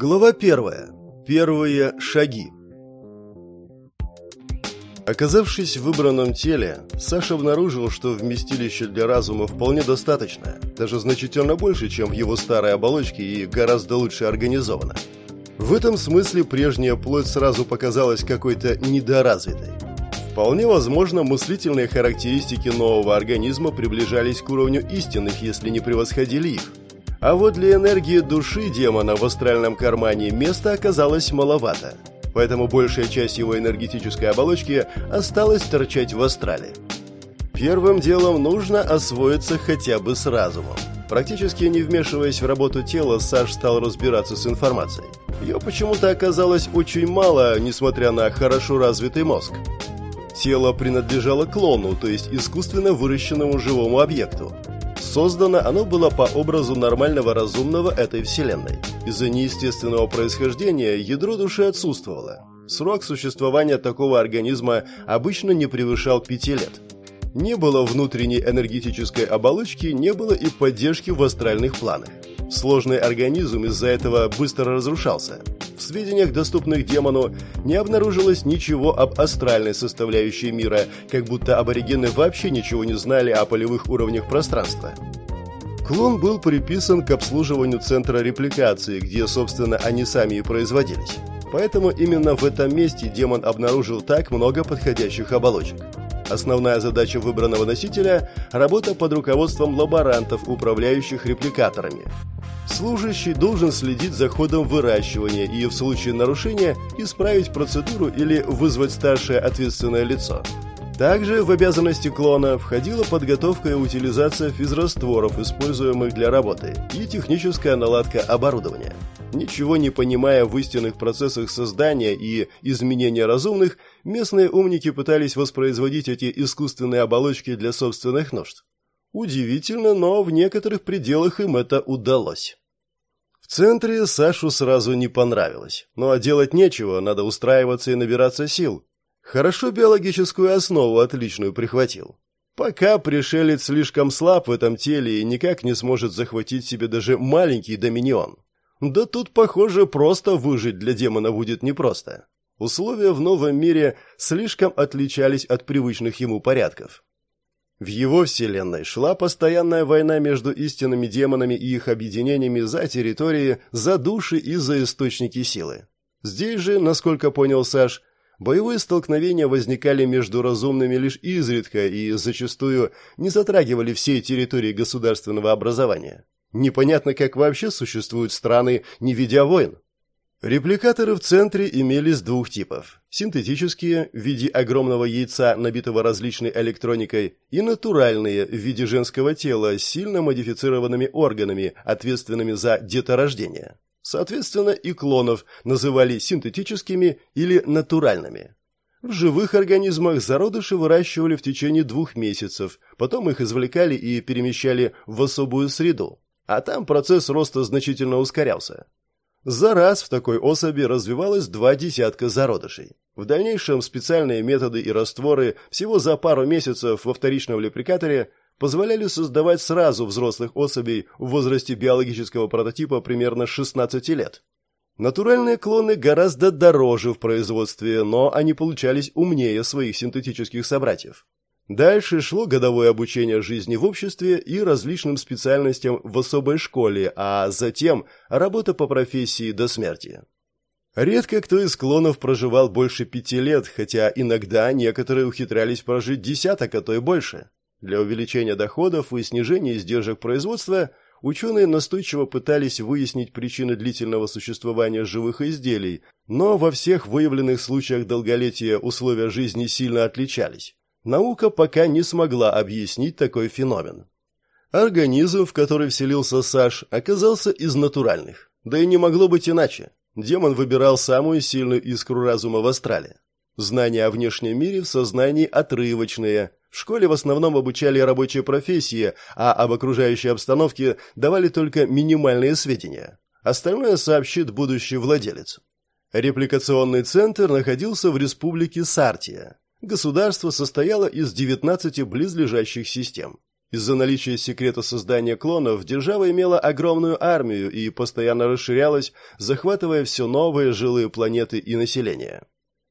Глава первая. Первые шаги. Оказавшись в выбранном теле, Саша обнаружил, что вместилище для разума вполне достаточно, даже значительно больше, чем в его старой оболочке и гораздо лучше организовано. В этом смысле прежняя плоть сразу показалась какой-то недоразвитой. Вполне возможно, мыслительные характеристики нового организма приближались к уровню истинных, если не превосходили их. А вот для энергии души демона в астральном кармане места оказалось маловато. Поэтому большая часть его энергетической оболочки осталась торчать в астрале. Первым делом нужно освоиться хотя бы с разумом. Практически не вмешиваясь в работу тела, Саш стал разбираться с информацией. Ее почему-то оказалось очень мало, несмотря на хорошо развитый мозг. Тело принадлежало клону, то есть искусственно выращенному живому объекту. Создано оно было по образу нормального разумного этой вселенной. Из-за неестественного происхождения ядро души отсутствовало. Срок существования такого организма обычно не превышал пяти лет. Не было внутренней энергетической оболочки, не было и поддержки в астральных планах. Сложный организм из-за этого быстро разрушался. В сведениях, доступных демону, не обнаружилось ничего об астральной составляющей мира, как будто аборигены вообще ничего не знали о полевых уровнях пространства. Клон был приписан к обслуживанию центра репликации, где, собственно, они сами и производились. Поэтому именно в этом месте демон обнаружил так много подходящих оболочек. Основная задача выбранного носителя – работа под руководством лаборантов, управляющих репликаторами. Служащий должен следить за ходом выращивания и в случае нарушения исправить процедуру или вызвать старшее ответственное лицо. Также в обязанности клона входила подготовка и утилизация физрастворов, используемых для работы, и техническая наладка оборудования. Ничего не понимая в истинных процессах создания и изменения разумных, местные умники пытались воспроизводить эти искусственные оболочки для собственных нужд. Удивительно, но в некоторых пределах им это удалось. В центре Сашу сразу не понравилось. Ну а делать нечего, надо устраиваться и набираться сил. Хорошо биологическую основу отличную прихватил. Пока пришелец слишком слаб в этом теле и никак не сможет захватить себе даже маленький доминион. Да тут, похоже, просто выжить для демона будет непросто. Условия в новом мире слишком отличались от привычных ему порядков. В его вселенной шла постоянная война между истинными демонами и их объединениями за территории, за души и за источники силы. Здесь же, насколько понял Саш, Боевые столкновения возникали между разумными лишь изредка и зачастую не затрагивали всей территории государственного образования. Непонятно, как вообще существуют страны, не ведя войн. Репликаторы в центре имелись двух типов. Синтетические, в виде огромного яйца, набитого различной электроникой, и натуральные, в виде женского тела, с сильно модифицированными органами, ответственными за деторождение. Соответственно, и клонов называли синтетическими или натуральными. В живых организмах зародыши выращивали в течение двух месяцев, потом их извлекали и перемещали в особую среду, а там процесс роста значительно ускорялся. За раз в такой особи развивалось два десятка зародышей. В дальнейшем специальные методы и растворы всего за пару месяцев во вторичном леприкаторе позволяли создавать сразу взрослых особей в возрасте биологического прототипа примерно 16 лет. Натуральные клоны гораздо дороже в производстве, но они получались умнее своих синтетических собратьев. Дальше шло годовое обучение жизни в обществе и различным специальностям в особой школе, а затем работа по профессии до смерти. Редко кто из клонов проживал больше пяти лет, хотя иногда некоторые ухитрялись прожить десяток, а то и больше. Для увеличения доходов и снижения издержек производства ученые настойчиво пытались выяснить причины длительного существования живых изделий, но во всех выявленных случаях долголетия условия жизни сильно отличались. Наука пока не смогла объяснить такой феномен. Организм, в который вселился Саш, оказался из натуральных. Да и не могло быть иначе. Демон выбирал самую сильную искру разума в астрале. Знания о внешнем мире в сознании отрывочные, в школе в основном обучали рабочие профессии, а об окружающей обстановке давали только минимальные сведения. Остальное сообщит будущий владелец. Репликационный центр находился в республике Сартия. Государство состояло из 19 близлежащих систем. Из-за наличия секрета создания клонов держава имела огромную армию и постоянно расширялась, захватывая все новые жилые планеты и население.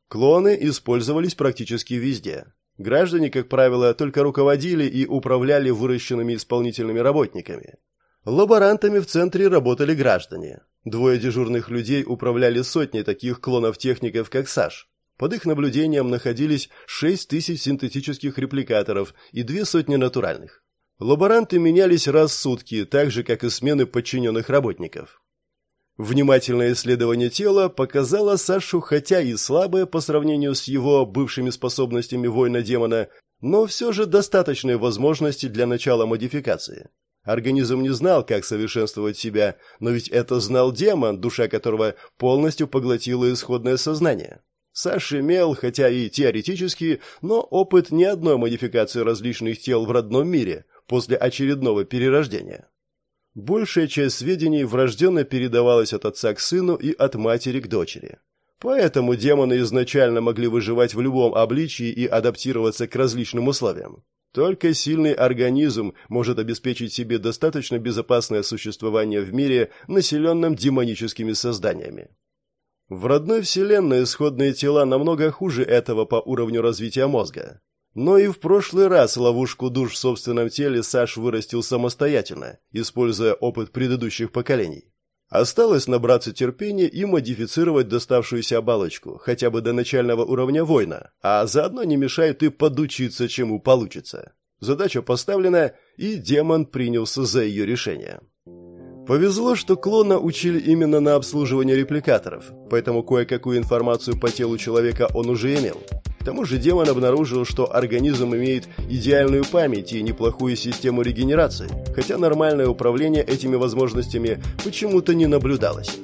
Клоны использовались практически везде. Граждане, как правило, только руководили и управляли выращенными исполнительными работниками. Лаборантами в центре работали граждане. Двое дежурных людей управляли сотней таких клонов-техников, как Саш. Под их наблюдением находились 6 тысяч синтетических репликаторов и две сотни натуральных. Лаборанты менялись раз в сутки, так же, как и смены подчиненных работников. Внимательное исследование тела показало Сашу, хотя и слабое по сравнению с его бывшими способностями воина-демона, но все же достаточные возможности для начала модификации. Организм не знал, как совершенствовать себя, но ведь это знал демон, душа которого полностью поглотила исходное сознание. Саш имел, хотя и теоретически, но опыт ни одной модификации различных тел в родном мире – после очередного перерождения. Большая часть сведений врожденно передавалась от отца к сыну и от матери к дочери. Поэтому демоны изначально могли выживать в любом обличии и адаптироваться к различным условиям. Только сильный организм может обеспечить себе достаточно безопасное существование в мире, населенном демоническими созданиями. В родной вселенной исходные тела намного хуже этого по уровню развития мозга. Но и в прошлый раз ловушку душ в собственном теле Саш вырастил самостоятельно, используя опыт предыдущих поколений. Осталось набраться терпения и модифицировать доставшуюся оболочку, хотя бы до начального уровня воина, а заодно не мешает и подучиться, чему получится. Задача поставлена, и демон принялся за ее решение. Повезло, что клона учили именно на обслуживание репликаторов, поэтому кое-какую информацию по телу человека он уже имел тому же демон обнаружил, что организм имеет идеальную память и неплохую систему регенерации, хотя нормальное управление этими возможностями почему-то не наблюдалось.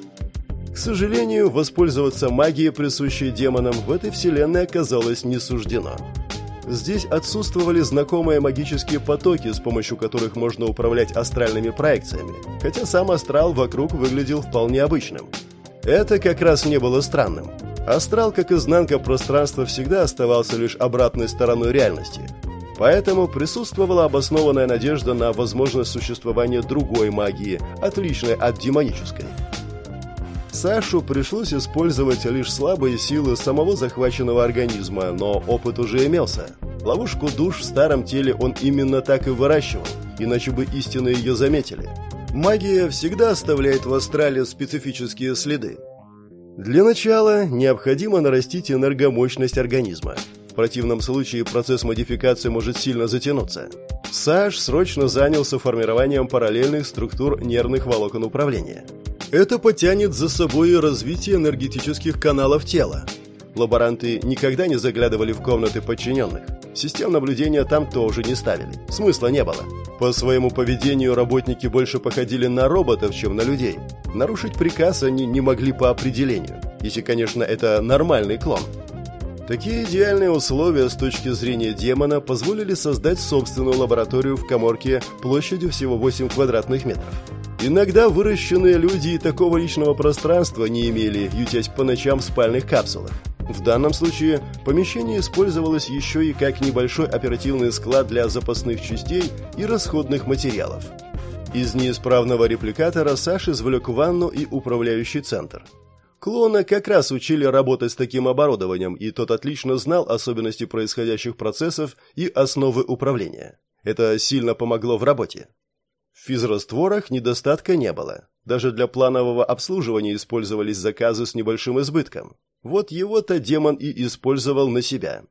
К сожалению, воспользоваться магией, присущей демонам, в этой вселенной оказалось не суждено. Здесь отсутствовали знакомые магические потоки, с помощью которых можно управлять астральными проекциями, хотя сам астрал вокруг выглядел вполне обычным. Это как раз не было странным. Астрал, как изнанка пространства, всегда оставался лишь обратной стороной реальности. Поэтому присутствовала обоснованная надежда на возможность существования другой магии, отличной от демонической. Сашу пришлось использовать лишь слабые силы самого захваченного организма, но опыт уже имелся. Ловушку душ в старом теле он именно так и выращивал, иначе бы истинно ее заметили. Магия всегда оставляет в астрале специфические следы, для начала необходимо нарастить энергомощность организма. В противном случае процесс модификации может сильно затянуться. Саш срочно занялся формированием параллельных структур нервных волокон управления. Это потянет за собой и развитие энергетических каналов тела. Лаборанты никогда не заглядывали в комнаты подчиненных. Систем наблюдения там тоже не ставили. Смысла не было. По своему поведению работники больше походили на роботов, чем на людей. Нарушить приказ они не могли по определению, если, конечно, это нормальный клон. Такие идеальные условия с точки зрения демона позволили создать собственную лабораторию в коморке площадью всего 8 квадратных метров. Иногда выращенные люди такого личного пространства не имели, ютясь по ночам в спальных капсулах. В данном случае помещение использовалось еще и как небольшой оперативный склад для запасных частей и расходных материалов. Из неисправного репликатора Саш извлек ванну и управляющий центр. Клона как раз учили работать с таким оборудованием, и тот отлично знал особенности происходящих процессов и основы управления. Это сильно помогло в работе. В физрастворах недостатка не было. Даже для планового обслуживания использовались заказы с небольшим избытком. Вот его-то демон и использовал на себя.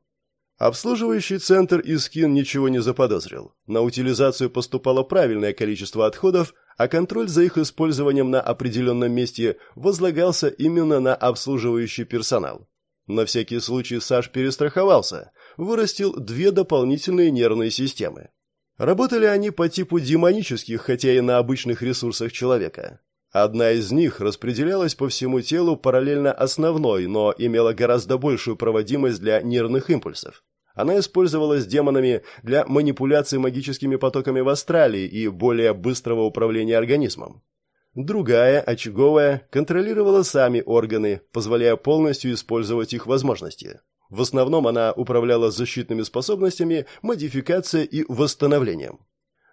Обслуживающий центр Искин ничего не заподозрил. На утилизацию поступало правильное количество отходов, а контроль за их использованием на определенном месте возлагался именно на обслуживающий персонал. На всякий случай Саш перестраховался, вырастил две дополнительные нервные системы. Работали они по типу демонических, хотя и на обычных ресурсах человека. Одна из них распределялась по всему телу параллельно основной, но имела гораздо большую проводимость для нервных импульсов. Она использовалась демонами для манипуляции магическими потоками в астрале и более быстрого управления организмом. Другая, очаговая, контролировала сами органы, позволяя полностью использовать их возможности. В основном она управляла защитными способностями, модификацией и восстановлением.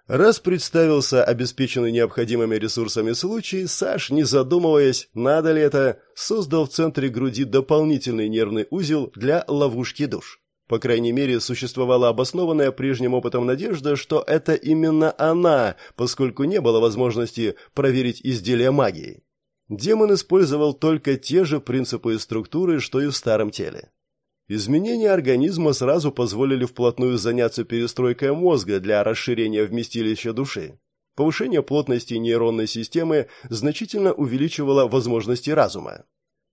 Раз представился обеспеченный необходимыми ресурсами случай, Саш, не задумываясь, надо ли это, создал в центре груди дополнительный нервный узел для ловушки душ. По крайней мере, существовала обоснованная прежним опытом надежда, что это именно она, поскольку не было возможности проверить изделие магии. Демон использовал только те же принципы и структуры, что и в старом теле. Изменения организма сразу позволили вплотную заняться перестройкой мозга для расширения вместилища души. Повышение плотности нейронной системы значительно увеличивало возможности разума.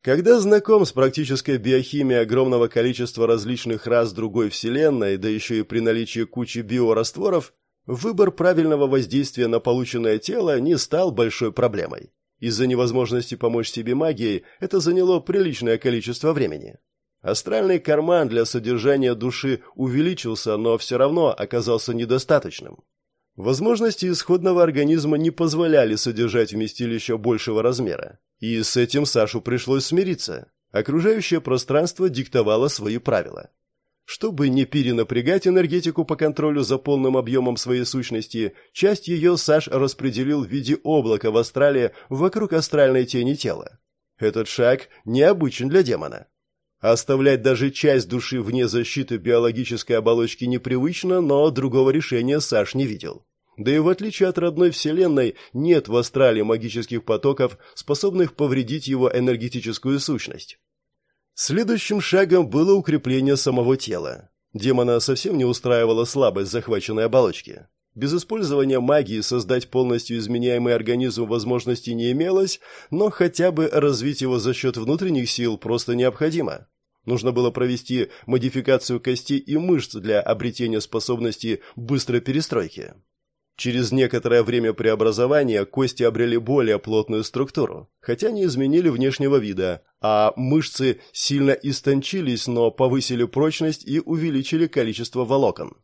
Когда знаком с практической биохимией огромного количества различных рас другой вселенной, да еще и при наличии кучи биорастворов, выбор правильного воздействия на полученное тело не стал большой проблемой. Из-за невозможности помочь себе магией это заняло приличное количество времени. Астральный карман для содержания души увеличился, но все равно оказался недостаточным. Возможности исходного организма не позволяли содержать вместилище большего размера. И с этим Сашу пришлось смириться. Окружающее пространство диктовало свои правила. Чтобы не перенапрягать энергетику по контролю за полным объемом своей сущности, часть ее Саш распределил в виде облака в астрале вокруг астральной тени тела. Этот шаг необычен для демона. Оставлять даже часть души вне защиты биологической оболочки непривычно, но другого решения Саш не видел. Да и в отличие от родной вселенной, нет в астрале магических потоков, способных повредить его энергетическую сущность. Следующим шагом было укрепление самого тела. Демона совсем не устраивала слабость захваченной оболочки. Без использования магии создать полностью изменяемый организм возможности не имелось, но хотя бы развить его за счет внутренних сил просто необходимо. Нужно было провести модификацию костей и мышц для обретения способности быстрой перестройки. Через некоторое время преобразования кости обрели более плотную структуру, хотя не изменили внешнего вида, а мышцы сильно истончились, но повысили прочность и увеличили количество волокон.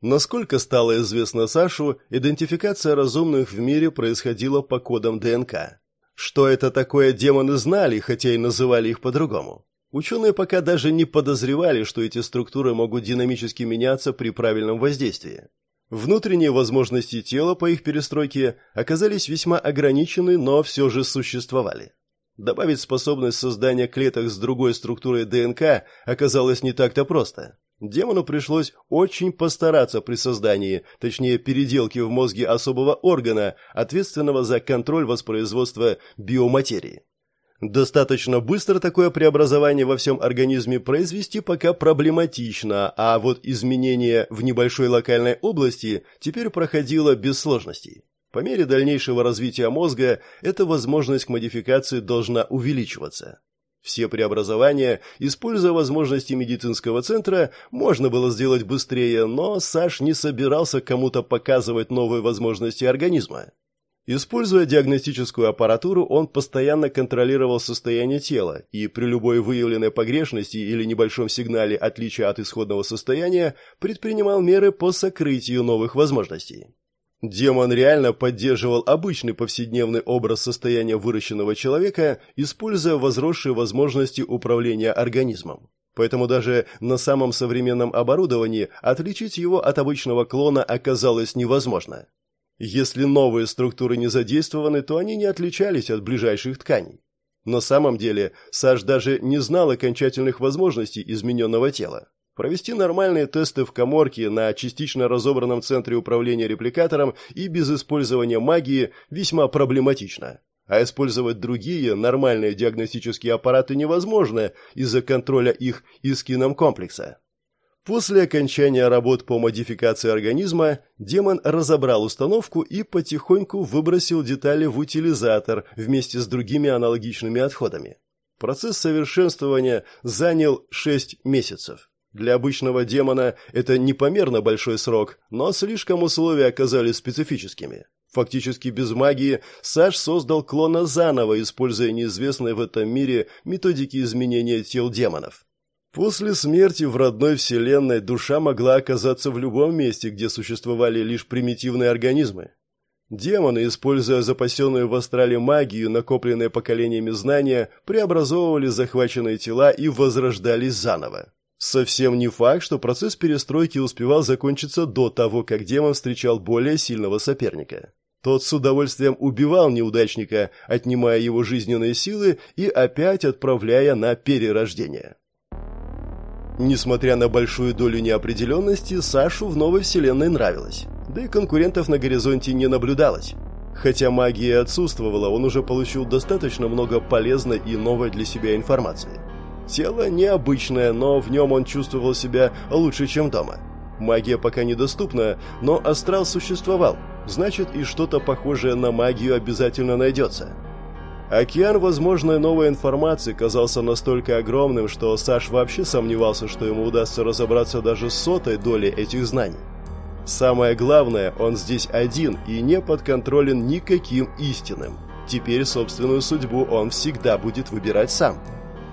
Насколько стало известно Сашу, идентификация разумных в мире происходила по кодам ДНК. Что это такое демоны знали, хотя и называли их по-другому. Ученые пока даже не подозревали, что эти структуры могут динамически меняться при правильном воздействии. Внутренние возможности тела по их перестройке оказались весьма ограничены, но все же существовали. Добавить способность создания клеток с другой структурой ДНК оказалось не так-то просто. Демону пришлось очень постараться при создании, точнее переделке в мозге особого органа, ответственного за контроль воспроизводства биоматерии. Достаточно быстро такое преобразование во всем организме произвести пока проблематично, а вот изменение в небольшой локальной области теперь проходило без сложностей. По мере дальнейшего развития мозга эта возможность к модификации должна увеличиваться. Все преобразования, используя возможности медицинского центра, можно было сделать быстрее, но Саш не собирался кому-то показывать новые возможности организма. Используя диагностическую аппаратуру, он постоянно контролировал состояние тела и при любой выявленной погрешности или небольшом сигнале отличия от исходного состояния предпринимал меры по сокрытию новых возможностей. Демон реально поддерживал обычный повседневный образ состояния выращенного человека, используя возросшие возможности управления организмом. Поэтому даже на самом современном оборудовании отличить его от обычного клона оказалось невозможно. Если новые структуры не задействованы, то они не отличались от ближайших тканей. На самом деле, Саш даже не знал окончательных возможностей измененного тела. Провести нормальные тесты в коморке на частично разобранном центре управления репликатором и без использования магии весьма проблематично. А использовать другие нормальные диагностические аппараты невозможно из-за контроля их из кином-комплекса. После окончания работ по модификации организма, демон разобрал установку и потихоньку выбросил детали в утилизатор вместе с другими аналогичными отходами. Процесс совершенствования занял 6 месяцев. Для обычного демона это непомерно большой срок, но слишком условия оказались специфическими. Фактически без магии Саш создал клона заново, используя неизвестные в этом мире методики изменения тел демонов. После смерти в родной вселенной душа могла оказаться в любом месте, где существовали лишь примитивные организмы. Демоны, используя запасенную в астрале магию, накопленные поколениями знания, преобразовывали захваченные тела и возрождались заново. Совсем не факт, что процесс перестройки успевал закончиться до того, как демон встречал более сильного соперника. Тот с удовольствием убивал неудачника, отнимая его жизненные силы и опять отправляя на перерождение. Несмотря на большую долю неопределенности, Сашу в новой вселенной нравилось. Да и конкурентов на горизонте не наблюдалось. Хотя магия отсутствовала, он уже получил достаточно много полезной и новой для себя информации. Тело необычное, но в нем он чувствовал себя лучше, чем дома. Магия пока недоступна, но астрал существовал, значит и что-то похожее на магию обязательно найдется. Океан возможной новой информации казался настолько огромным, что Саш вообще сомневался, что ему удастся разобраться даже с сотой долей этих знаний. Самое главное, он здесь один и не подконтролен никаким истинным. Теперь собственную судьбу он всегда будет выбирать сам.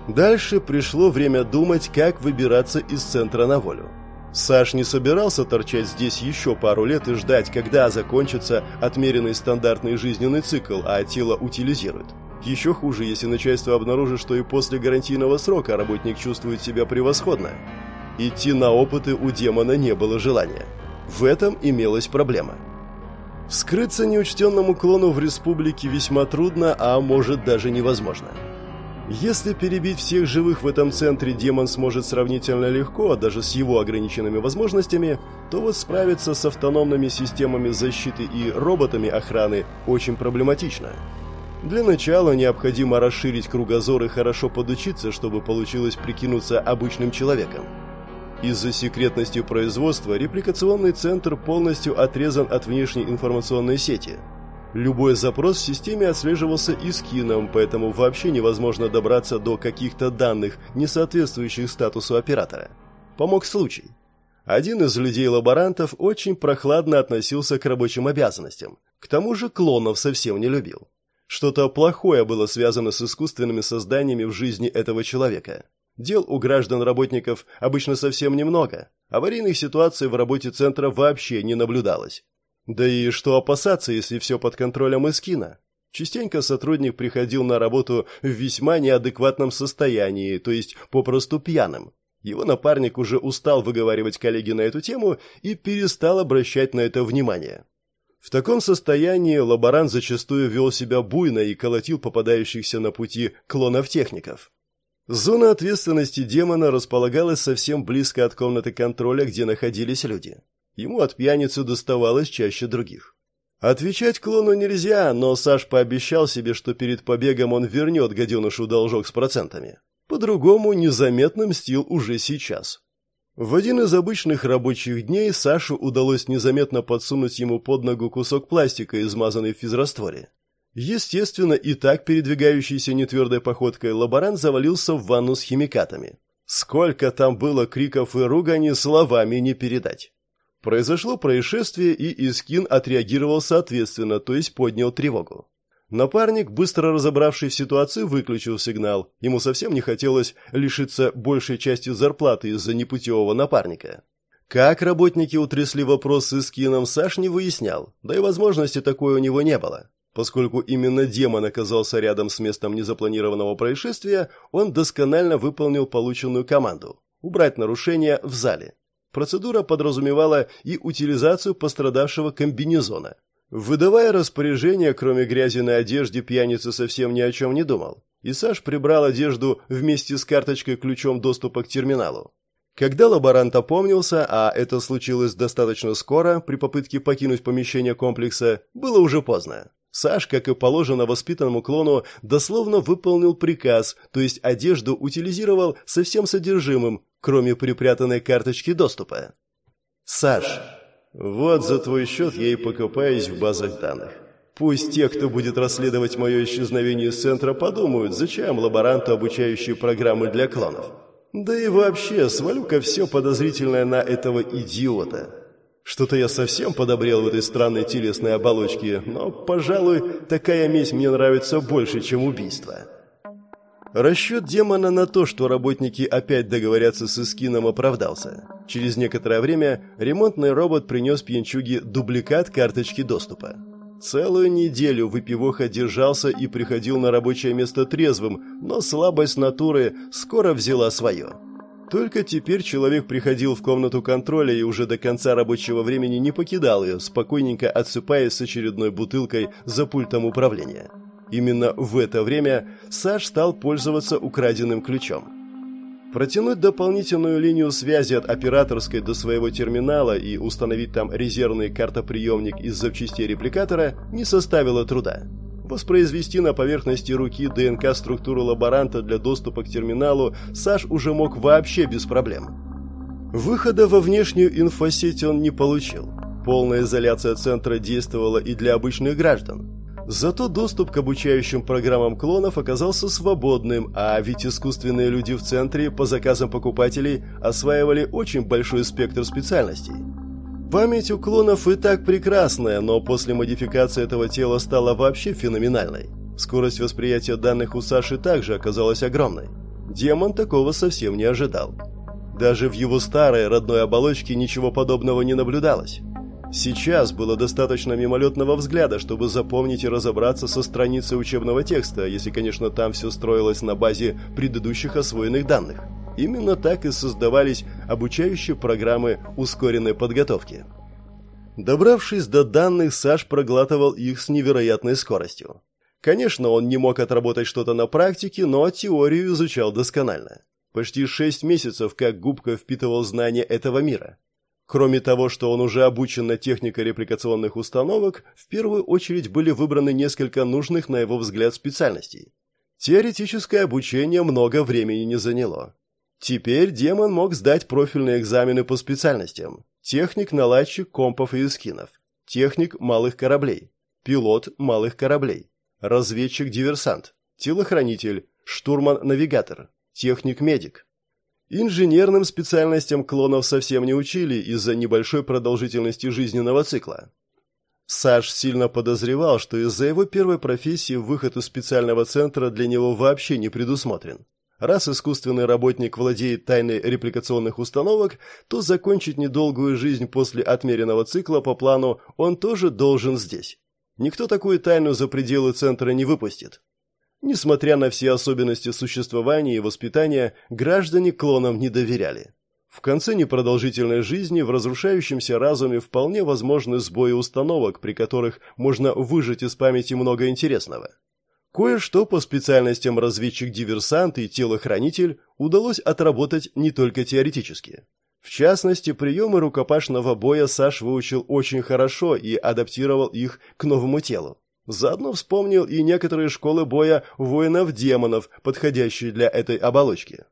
Дальше пришло время думать, как выбираться из центра на волю. Саш не собирался торчать здесь еще пару лет и ждать, когда закончится отмеренный стандартный жизненный цикл, а тело утилизирует. Еще хуже, если начальство обнаружит, что и после гарантийного срока работник чувствует себя превосходно. Идти на опыты у демона не было желания. В этом имелась проблема. Скрыться неучтенному клону в республике весьма трудно, а может даже невозможно. Если перебить всех живых в этом центре демон сможет сравнительно легко, даже с его ограниченными возможностями, то вот справиться с автономными системами защиты и роботами охраны очень проблематично. Для начала необходимо расширить кругозор и хорошо подучиться, чтобы получилось прикинуться обычным человеком. Из-за секретности производства репликационный центр полностью отрезан от внешней информационной сети – Любой запрос в системе отслеживался и скином, поэтому вообще невозможно добраться до каких-то данных, не соответствующих статусу оператора. Помог случай. Один из людей-лаборантов очень прохладно относился к рабочим обязанностям. К тому же клонов совсем не любил. Что-то плохое было связано с искусственными созданиями в жизни этого человека. Дел у граждан-работников обычно совсем немного. Аварийных ситуаций в работе центра вообще не наблюдалось. Да и что опасаться, если все под контролем Искина? Частенько сотрудник приходил на работу в весьма неадекватном состоянии, то есть попросту пьяным. Его напарник уже устал выговаривать коллеге на эту тему и перестал обращать на это внимание. В таком состоянии лаборант зачастую вел себя буйно и колотил попадающихся на пути клонов-техников. Зона ответственности демона располагалась совсем близко от комнаты контроля, где находились люди. Ему от пьяницы доставалось чаще других. Отвечать клону нельзя, но Саш пообещал себе, что перед побегом он вернет гаденышу должок с процентами. По-другому незаметно мстил уже сейчас. В один из обычных рабочих дней Сашу удалось незаметно подсунуть ему под ногу кусок пластика, измазанный в физрастворе. Естественно, и так передвигающийся нетвердой походкой лаборант завалился в ванну с химикатами. Сколько там было криков и ругани, словами не передать. Произошло происшествие, и Искин отреагировал соответственно, то есть поднял тревогу. Напарник, быстро разобравшись в ситуации, выключил сигнал. Ему совсем не хотелось лишиться большей части зарплаты из-за непутевого напарника. Как работники утрясли вопрос с Искином, Саш не выяснял, да и возможности такой у него не было. Поскольку именно демон оказался рядом с местом незапланированного происшествия, он досконально выполнил полученную команду – убрать нарушение в зале. Процедура подразумевала и утилизацию пострадавшего комбинезона. Выдавая распоряжение, кроме грязи на одежде, пьяница совсем ни о чем не думал. И Саш прибрал одежду вместе с карточкой-ключом доступа к терминалу. Когда лаборант опомнился, а это случилось достаточно скоро, при попытке покинуть помещение комплекса, было уже поздно. Саш, как и положено воспитанному клону, дословно выполнил приказ, то есть одежду утилизировал со всем содержимым, кроме припрятанной карточки доступа. «Саш, вот за твой счет я и покопаюсь в базах данных. Пусть те, кто будет расследовать мое исчезновение из центра, подумают, зачем лаборанту обучающие программы для клонов. Да и вообще, свалю-ка все подозрительное на этого идиота. Что-то я совсем подобрел в этой странной телесной оболочке, но, пожалуй, такая месть мне нравится больше, чем убийство». Расчет демона на то, что работники опять договорятся с Искином, оправдался. Через некоторое время ремонтный робот принес пьянчуге дубликат карточки доступа. Целую неделю выпивоха держался и приходил на рабочее место трезвым, но слабость натуры скоро взяла свое. Только теперь человек приходил в комнату контроля и уже до конца рабочего времени не покидал ее, спокойненько отсыпаясь с очередной бутылкой за пультом управления. Именно в это время Саш стал пользоваться украденным ключом. Протянуть дополнительную линию связи от операторской до своего терминала и установить там резервный картоприемник из запчастей репликатора не составило труда. Воспроизвести на поверхности руки ДНК-структуру лаборанта для доступа к терминалу Саш уже мог вообще без проблем. Выхода во внешнюю инфосеть он не получил. Полная изоляция центра действовала и для обычных граждан. Зато доступ к обучающим программам клонов оказался свободным, а ведь искусственные люди в центре по заказам покупателей осваивали очень большой спектр специальностей. Память у клонов и так прекрасная, но после модификации этого тела стала вообще феноменальной. Скорость восприятия данных у Саши также оказалась огромной. Демон такого совсем не ожидал. Даже в его старой родной оболочке ничего подобного не наблюдалось. Сейчас было достаточно мимолетного взгляда, чтобы запомнить и разобраться со страницей учебного текста, если, конечно, там все строилось на базе предыдущих освоенных данных. Именно так и создавались обучающие программы ускоренной подготовки. Добравшись до данных, Саш проглатывал их с невероятной скоростью. Конечно, он не мог отработать что-то на практике, но теорию изучал досконально. Почти шесть месяцев как губка впитывал знания этого мира. Кроме того, что он уже обучен на технике репликационных установок, в первую очередь были выбраны несколько нужных, на его взгляд, специальностей. Теоретическое обучение много времени не заняло. Теперь демон мог сдать профильные экзамены по специальностям. Техник-наладчик компов и эскинов. Техник малых кораблей. Пилот малых кораблей. Разведчик-диверсант. Телохранитель. Штурман-навигатор. Техник-медик. Инженерным специальностям клонов совсем не учили из-за небольшой продолжительности жизненного цикла. Саш сильно подозревал, что из-за его первой профессии выход из специального центра для него вообще не предусмотрен. Раз искусственный работник владеет тайной репликационных установок, то закончить недолгую жизнь после отмеренного цикла по плану он тоже должен здесь. Никто такую тайну за пределы центра не выпустит. Несмотря на все особенности существования и воспитания, граждане клонам не доверяли. В конце непродолжительной жизни в разрушающемся разуме вполне возможны сбои установок, при которых можно выжать из памяти много интересного. Кое-что по специальностям разведчик-диверсант и телохранитель удалось отработать не только теоретически. В частности, приемы рукопашного боя Саш выучил очень хорошо и адаптировал их к новому телу. Заодно вспомнил и некоторые школы боя воинов-демонов, подходящие для этой оболочки.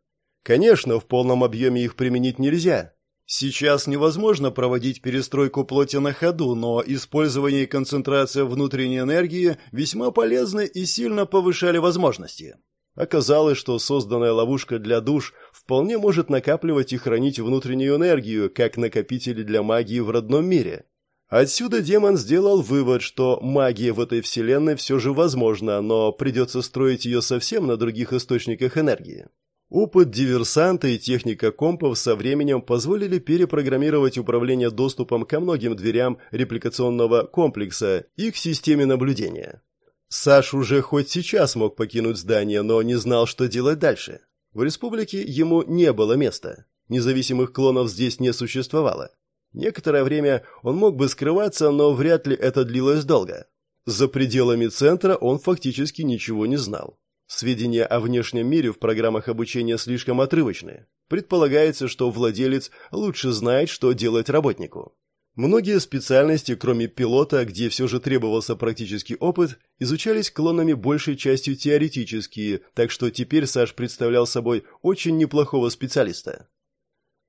Конечно, в полном объеме их применить нельзя, Сейчас невозможно проводить перестройку плоти на ходу, но использование и концентрация внутренней энергии весьма полезны и сильно повышали возможности. Оказалось, что созданная ловушка для душ вполне может накапливать и хранить внутреннюю энергию, как накопители для магии в родном мире. Отсюда демон сделал вывод, что магия в этой вселенной все же возможна, но придется строить ее совсем на других источниках энергии. Опыт диверсанта и техника компов со временем позволили перепрограммировать управление доступом ко многим дверям репликационного комплекса и к системе наблюдения. Саш уже хоть сейчас мог покинуть здание, но не знал, что делать дальше. В республике ему не было места. Независимых клонов здесь не существовало. Некоторое время он мог бы скрываться, но вряд ли это длилось долго. За пределами центра он фактически ничего не знал. Сведения о внешнем мире в программах обучения слишком отрывочные. Предполагается, что владелец лучше знает, что делать работнику. Многие специальности, кроме пилота, где все же требовался практический опыт, изучались клонами большей частью теоретические, так что теперь Саш представлял собой очень неплохого специалиста.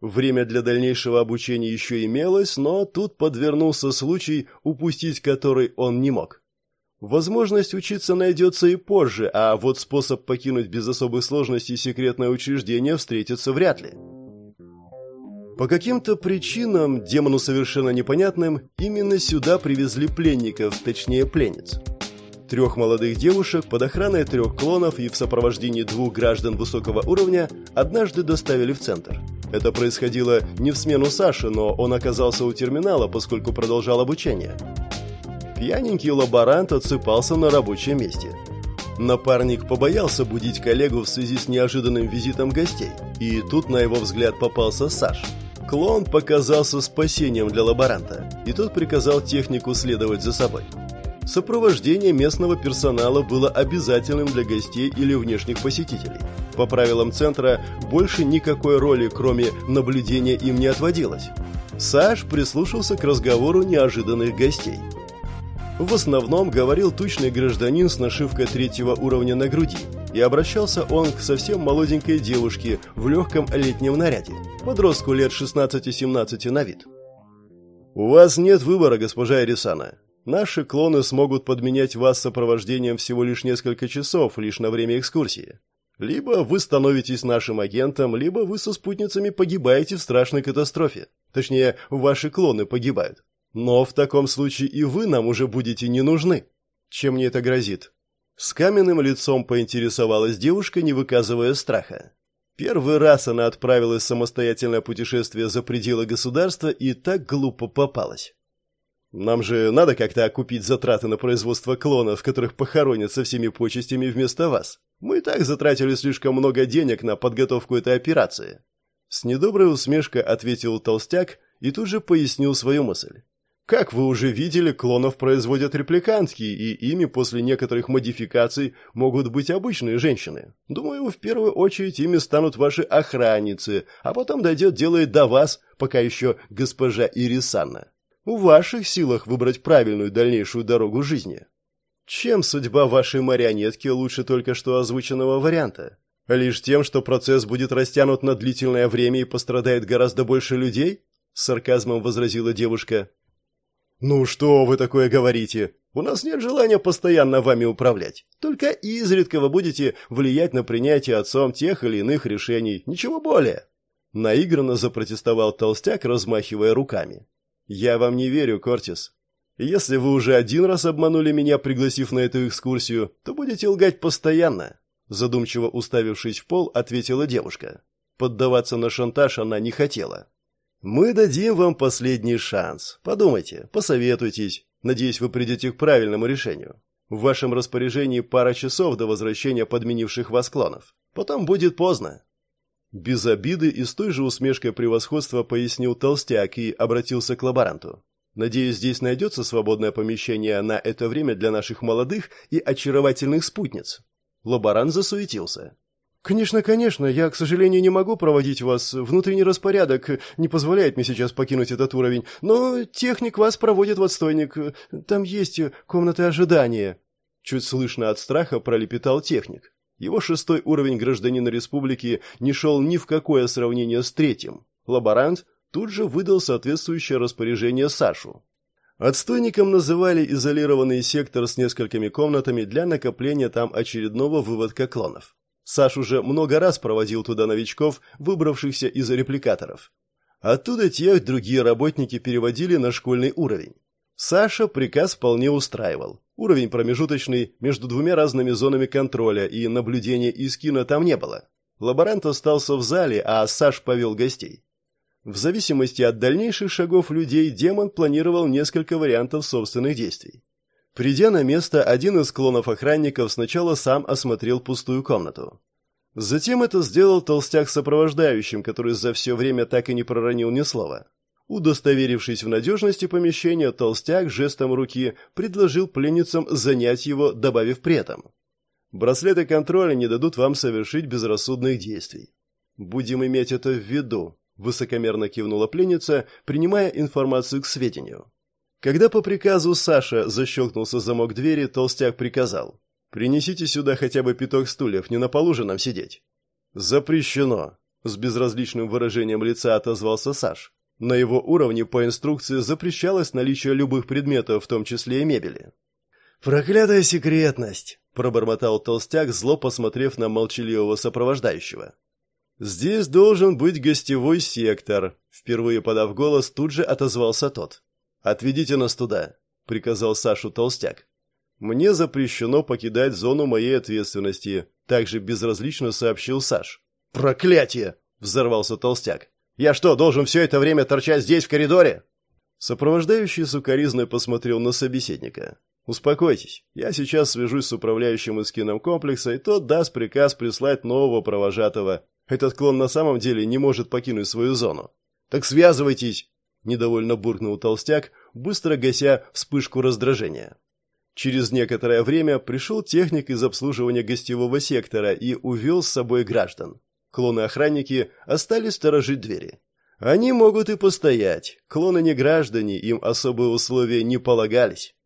Время для дальнейшего обучения еще имелось, но тут подвернулся случай, упустить который он не мог. Возможность учиться найдется и позже, а вот способ покинуть без особых сложностей секретное учреждение встретится вряд ли. По каким-то причинам, демону совершенно непонятным, именно сюда привезли пленников, точнее пленниц. Трех молодых девушек под охраной трех клонов и в сопровождении двух граждан высокого уровня однажды доставили в центр. Это происходило не в смену Саши, но он оказался у терминала, поскольку продолжал обучение. Пьяненький лаборант отсыпался на рабочем месте. Напарник побоялся будить коллегу в связи с неожиданным визитом гостей, и тут на его взгляд попался Саш. Клон показался спасением для лаборанта, и тот приказал технику следовать за собой. Сопровождение местного персонала было обязательным для гостей или внешних посетителей. По правилам центра, больше никакой роли, кроме наблюдения, им не отводилось. Саш прислушался к разговору неожиданных гостей. В основном говорил тучный гражданин с нашивкой третьего уровня на груди, и обращался он к совсем молоденькой девушке в легком летнем наряде, подростку лет 16-17 на вид. «У вас нет выбора, госпожа Эрисана. Наши клоны смогут подменять вас сопровождением всего лишь несколько часов, лишь на время экскурсии. Либо вы становитесь нашим агентом, либо вы со спутницами погибаете в страшной катастрофе. Точнее, ваши клоны погибают. Но в таком случае и вы нам уже будете не нужны. Чем мне это грозит? С каменным лицом поинтересовалась девушка, не выказывая страха. Первый раз она отправилась в самостоятельное путешествие за пределы государства и так глупо попалась. Нам же надо как-то окупить затраты на производство клонов, которых похоронят со всеми почестями вместо вас. Мы и так затратили слишком много денег на подготовку этой операции. С недоброй усмешкой ответил толстяк и тут же пояснил свою мысль. Как вы уже видели, клонов производят репликантские, и ими после некоторых модификаций могут быть обычные женщины. Думаю, в первую очередь ими станут ваши охранницы, а потом дойдет дело и до вас, пока еще госпожа Ирисанна. В ваших силах выбрать правильную дальнейшую дорогу жизни. Чем судьба вашей марионетки лучше только что озвученного варианта? Лишь тем, что процесс будет растянут на длительное время и пострадает гораздо больше людей? С сарказмом возразила девушка. «Ну что вы такое говорите? У нас нет желания постоянно вами управлять. Только изредка вы будете влиять на принятие отцом тех или иных решений. Ничего более». Наигранно запротестовал толстяк, размахивая руками. «Я вам не верю, Кортис. Если вы уже один раз обманули меня, пригласив на эту экскурсию, то будете лгать постоянно», задумчиво уставившись в пол, ответила девушка. Поддаваться на шантаж она не хотела. Мы дадим вам последний шанс. Подумайте, посоветуйтесь. Надеюсь, вы придете к правильному решению. В вашем распоряжении пара часов до возвращения подменивших вас клонов. Потом будет поздно. Без обиды и с той же усмешкой превосходства пояснил толстяк и обратился к лаборанту. Надеюсь, здесь найдется свободное помещение на это время для наших молодых и очаровательных спутниц. Лаборант засуетился. «Конечно, конечно. Я, к сожалению, не могу проводить вас. Внутренний распорядок не позволяет мне сейчас покинуть этот уровень. Но техник вас проводит в отстойник. Там есть комнаты ожидания». Чуть слышно от страха пролепетал техник. Его шестой уровень гражданина республики не шел ни в какое сравнение с третьим. Лаборант тут же выдал соответствующее распоряжение Сашу. Отстойником называли изолированный сектор с несколькими комнатами для накопления там очередного выводка клонов. Саш уже много раз проводил туда новичков, выбравшихся из репликаторов. Оттуда тех другие работники переводили на школьный уровень. Саша приказ вполне устраивал. Уровень промежуточный между двумя разными зонами контроля, и наблюдения из кино там не было. Лаборант остался в зале, а Саш повел гостей. В зависимости от дальнейших шагов людей, демон планировал несколько вариантов собственных действий. Придя на место, один из клонов охранников сначала сам осмотрел пустую комнату. Затем это сделал толстяк сопровождающим, который за все время так и не проронил ни слова. Удостоверившись в надежности помещения, толстяк жестом руки предложил пленницам занять его, добавив при этом. «Браслеты контроля не дадут вам совершить безрассудных действий. Будем иметь это в виду», – высокомерно кивнула пленница, принимая информацию к сведению. Когда по приказу Саша защелкнулся замок двери, толстяк приказал. «Принесите сюда хотя бы пяток стульев, не на полу же нам сидеть». «Запрещено», — с безразличным выражением лица отозвался Саш. На его уровне по инструкции запрещалось наличие любых предметов, в том числе и мебели. «Проклятая секретность!» – пробормотал толстяк, зло посмотрев на молчаливого сопровождающего. «Здесь должен быть гостевой сектор», – впервые подав голос, тут же отозвался тот. «Отведите нас туда», — приказал Сашу толстяк. «Мне запрещено покидать зону моей ответственности», — также безразлично сообщил Саш. «Проклятие!» — взорвался толстяк. «Я что, должен все это время торчать здесь, в коридоре?» Сопровождающий сукоризной посмотрел на собеседника. Успокойтесь, я сейчас свяжусь с управляющим эскином комплекса, и тот даст приказ прислать нового провожатого. Этот клон на самом деле не может покинуть свою зону. Так связывайтесь, недовольно буркнул толстяк, быстро гася вспышку раздражения. Через некоторое время пришел техник из обслуживания гостевого сектора и увел с собой граждан. Клоны-охранники остались сторожить двери. Они могут и постоять. Клоны не граждане, им особые условия не полагались.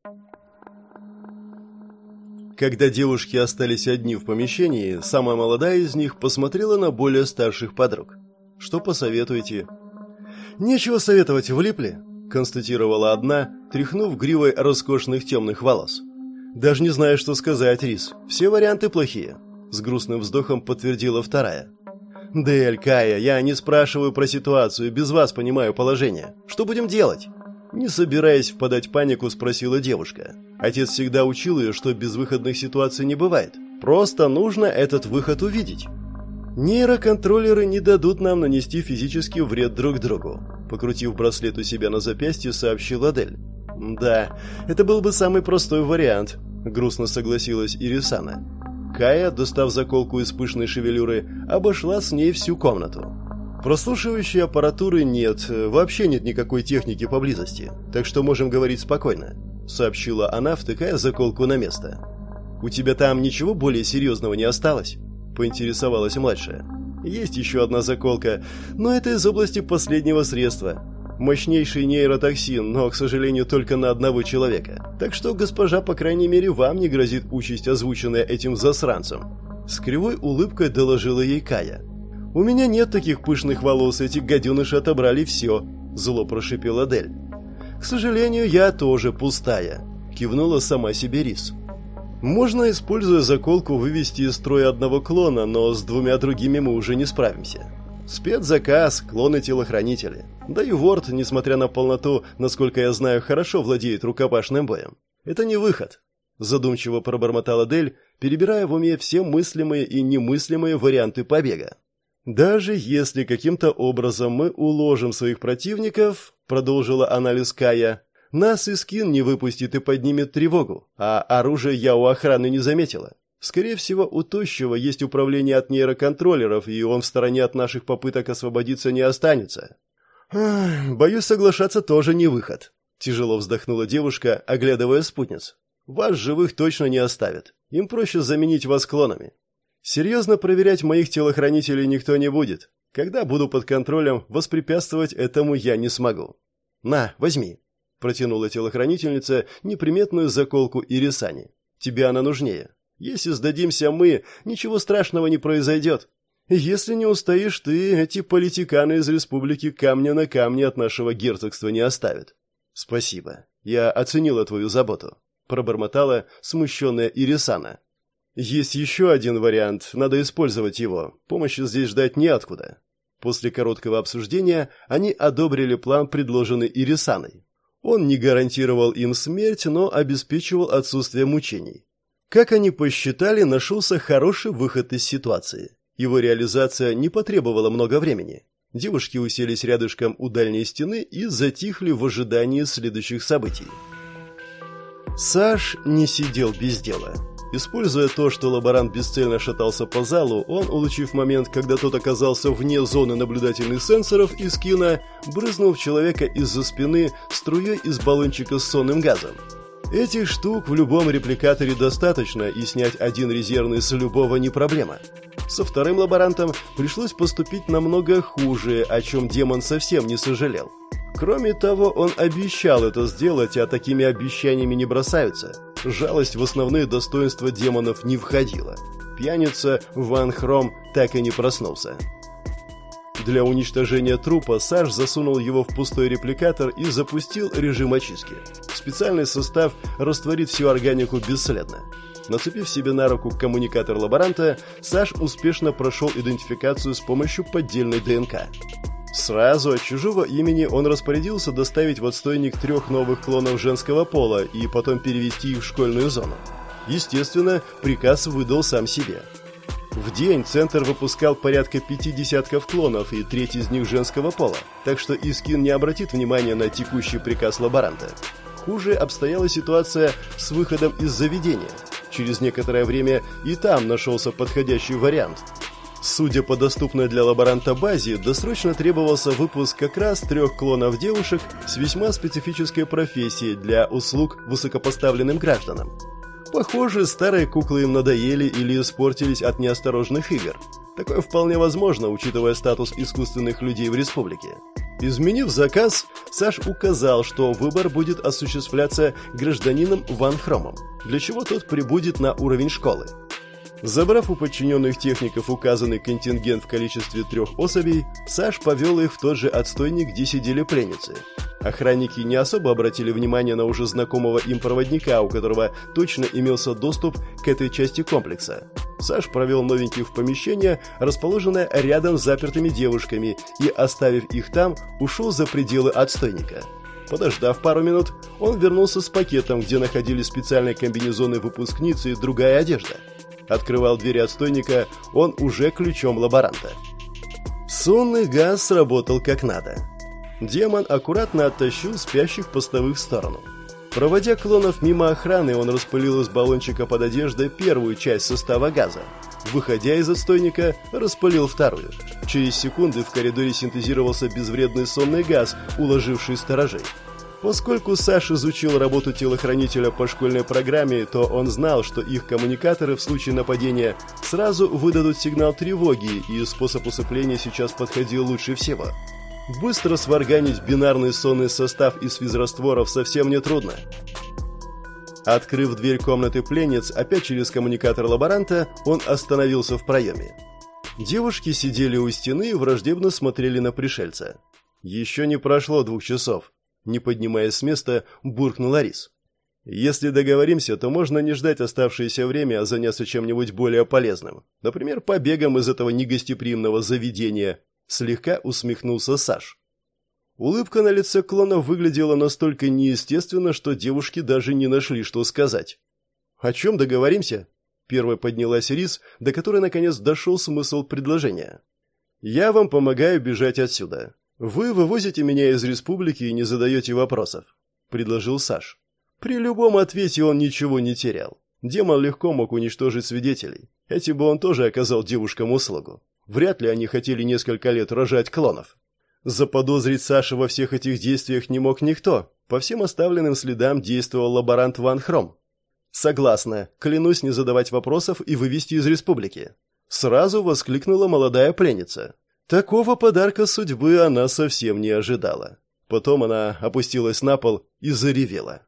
Когда девушки остались одни в помещении, самая молодая из них посмотрела на более старших подруг. «Что посоветуете?» «Нечего советовать, влипли», — констатировала одна, тряхнув гривой роскошных темных волос. «Даже не знаю, что сказать, Рис. Все варианты плохие», — с грустным вздохом подтвердила вторая. «Дель, Кая, я не спрашиваю про ситуацию, без вас понимаю положение. Что будем делать?» Не собираясь впадать в панику, спросила девушка. Отец всегда учил ее, что безвыходных ситуаций не бывает. Просто нужно этот выход увидеть. Нейроконтроллеры не дадут нам нанести физический вред друг другу. Покрутив браслет у себя на запястье, сообщил Адель. Да, это был бы самый простой вариант, грустно согласилась Ирисана. Кая, достав заколку из пышной шевелюры, обошла с ней всю комнату. Прослушивающей аппаратуры нет, вообще нет никакой техники поблизости, так что можем говорить спокойно», — сообщила она, втыкая заколку на место. «У тебя там ничего более серьезного не осталось?» — поинтересовалась младшая. «Есть еще одна заколка, но это из области последнего средства. Мощнейший нейротоксин, но, к сожалению, только на одного человека. Так что, госпожа, по крайней мере, вам не грозит участь, озвученная этим засранцем». С кривой улыбкой доложила ей Кая. «У меня нет таких пышных волос, эти гаденыши отобрали все», — зло прошипела Дель. «К сожалению, я тоже пустая», — кивнула сама себе Рис. «Можно, используя заколку, вывести из строя одного клона, но с двумя другими мы уже не справимся. Спецзаказ, клоны-телохранители. Да и Ворд, несмотря на полноту, насколько я знаю, хорошо владеет рукопашным боем. Это не выход», — задумчиво пробормотала Дель, перебирая в уме все мыслимые и немыслимые варианты побега. Даже если каким-то образом мы уложим своих противников, продолжила анализ Кая, нас и скин не выпустит и поднимет тревогу, а оружие я у охраны не заметила. Скорее всего, у Тощего есть управление от нейроконтроллеров, и он в стороне от наших попыток освободиться не останется. боюсь, соглашаться тоже не выход. Тяжело вздохнула девушка, оглядывая спутниц. Вас живых точно не оставят. Им проще заменить вас клонами. Серьезно проверять моих телохранителей никто не будет. Когда буду под контролем, воспрепятствовать этому я не смогу. На, возьми, протянула телохранительница неприметную заколку Ирисани. Тебе она нужнее. Если сдадимся мы, ничего страшного не произойдет. Если не устоишь ты, эти политиканы из республики камня на камне от нашего герцогства не оставят. Спасибо. Я оценила твою заботу, пробормотала смущенная Ирисана. Есть еще один вариант, надо использовать его. Помощи здесь ждать неоткуда. После короткого обсуждения они одобрили план, предложенный Ирисаной. Он не гарантировал им смерть, но обеспечивал отсутствие мучений. Как они посчитали, нашелся хороший выход из ситуации. Его реализация не потребовала много времени. Девушки уселись рядышком у дальней стены и затихли в ожидании следующих событий. Саш не сидел без дела. Используя то, что лаборант бесцельно шатался по залу, он, улучив момент, когда тот оказался вне зоны наблюдательных сенсоров из кино, брызнул в человека из-за спины струей из баллончика с сонным газом. Этих штук в любом репликаторе достаточно, и снять один резервный с любого не проблема. Со вторым лаборантом пришлось поступить намного хуже, о чем демон совсем не сожалел. Кроме того, он обещал это сделать, а такими обещаниями не бросаются. Жалость в основные достоинства демонов не входила. Пьяница Ван Хром так и не проснулся. Для уничтожения трупа Саш засунул его в пустой репликатор и запустил режим очистки. Специальный состав растворит всю органику бесследно. Нацепив себе на руку коммуникатор лаборанта, Саш успешно прошел идентификацию с помощью поддельной ДНК. Сразу от чужого имени он распорядился доставить в отстойник трех новых клонов женского пола и потом перевести их в школьную зону. Естественно, приказ выдал сам себе. В день Центр выпускал порядка пяти десятков клонов и треть из них женского пола, так что Искин не обратит внимания на текущий приказ лаборанта. Хуже обстояла ситуация с выходом из заведения. Через некоторое время и там нашелся подходящий вариант. Судя по доступной для лаборанта базе, досрочно требовался выпуск как раз трех клонов девушек с весьма специфической профессией для услуг высокопоставленным гражданам. Похоже, старые куклы им надоели или испортились от неосторожных игр. Такое вполне возможно, учитывая статус искусственных людей в республике. Изменив заказ, Саш указал, что выбор будет осуществляться гражданином Ван Хромом, для чего тот прибудет на уровень школы. Забрав у подчиненных техников указанный контингент в количестве трех особей, Саш повел их в тот же отстойник, где сидели пленницы. Охранники не особо обратили внимание на уже знакомого им проводника, у которого точно имелся доступ к этой части комплекса. Саш провел новеньких в помещение, расположенное рядом с запертыми девушками, и, оставив их там, ушел за пределы отстойника. Подождав пару минут, он вернулся с пакетом, где находились специальные комбинезоны выпускницы и другая одежда. Открывал двери отстойника он уже ключом лаборанта. Сонный газ сработал как надо. Демон аккуратно оттащил спящих постовых в сторону. Проводя клонов мимо охраны, он распылил из баллончика под одеждой первую часть состава газа. Выходя из отстойника, распылил вторую. Через секунды в коридоре синтезировался безвредный сонный газ, уложивший сторожей. Поскольку Саш изучил работу телохранителя по школьной программе, то он знал, что их коммуникаторы в случае нападения сразу выдадут сигнал тревоги, и способ усыпления сейчас подходил лучше всего. Быстро сварганить бинарный сонный состав из физрастворов совсем не трудно. Открыв дверь комнаты пленниц, опять через коммуникатор лаборанта, он остановился в проеме. Девушки сидели у стены и враждебно смотрели на пришельца. Еще не прошло двух часов. Не поднимаясь с места, буркнул Арис. «Если договоримся, то можно не ждать оставшееся время, а заняться чем-нибудь более полезным. Например, побегом из этого негостеприимного заведения», — слегка усмехнулся Саш. Улыбка на лице клона выглядела настолько неестественно, что девушки даже не нашли, что сказать. «О чем договоримся?» Первой поднялась Рис, до которой наконец дошел смысл предложения. «Я вам помогаю бежать отсюда. «Вы вывозите меня из республики и не задаете вопросов», — предложил Саш. При любом ответе он ничего не терял. Демон легко мог уничтожить свидетелей. Этим бы он тоже оказал девушкам услугу. Вряд ли они хотели несколько лет рожать клонов. Заподозрить Саша во всех этих действиях не мог никто. По всем оставленным следам действовал лаборант Ван Хром. «Согласна. Клянусь не задавать вопросов и вывести из республики». Сразу воскликнула молодая пленница. Такого подарка судьбы она совсем не ожидала. Потом она опустилась на пол и заревела.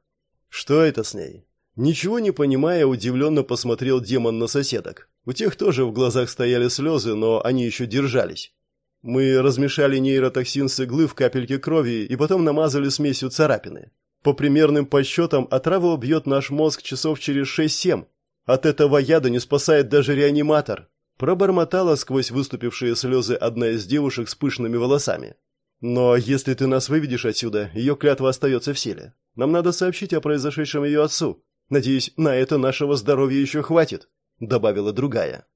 Что это с ней? Ничего не понимая, удивленно посмотрел демон на соседок. У тех тоже в глазах стояли слезы, но они еще держались. Мы размешали нейротоксин с иглы в капельке крови и потом намазали смесью царапины. По примерным подсчетам, отрава убьет наш мозг часов через 6-7. От этого яда не спасает даже реаниматор. Пробормотала сквозь выступившие слезы одна из девушек с пышными волосами. «Но если ты нас выведешь отсюда, ее клятва остается в силе. Нам надо сообщить о произошедшем ее отцу. Надеюсь, на это нашего здоровья еще хватит», — добавила другая.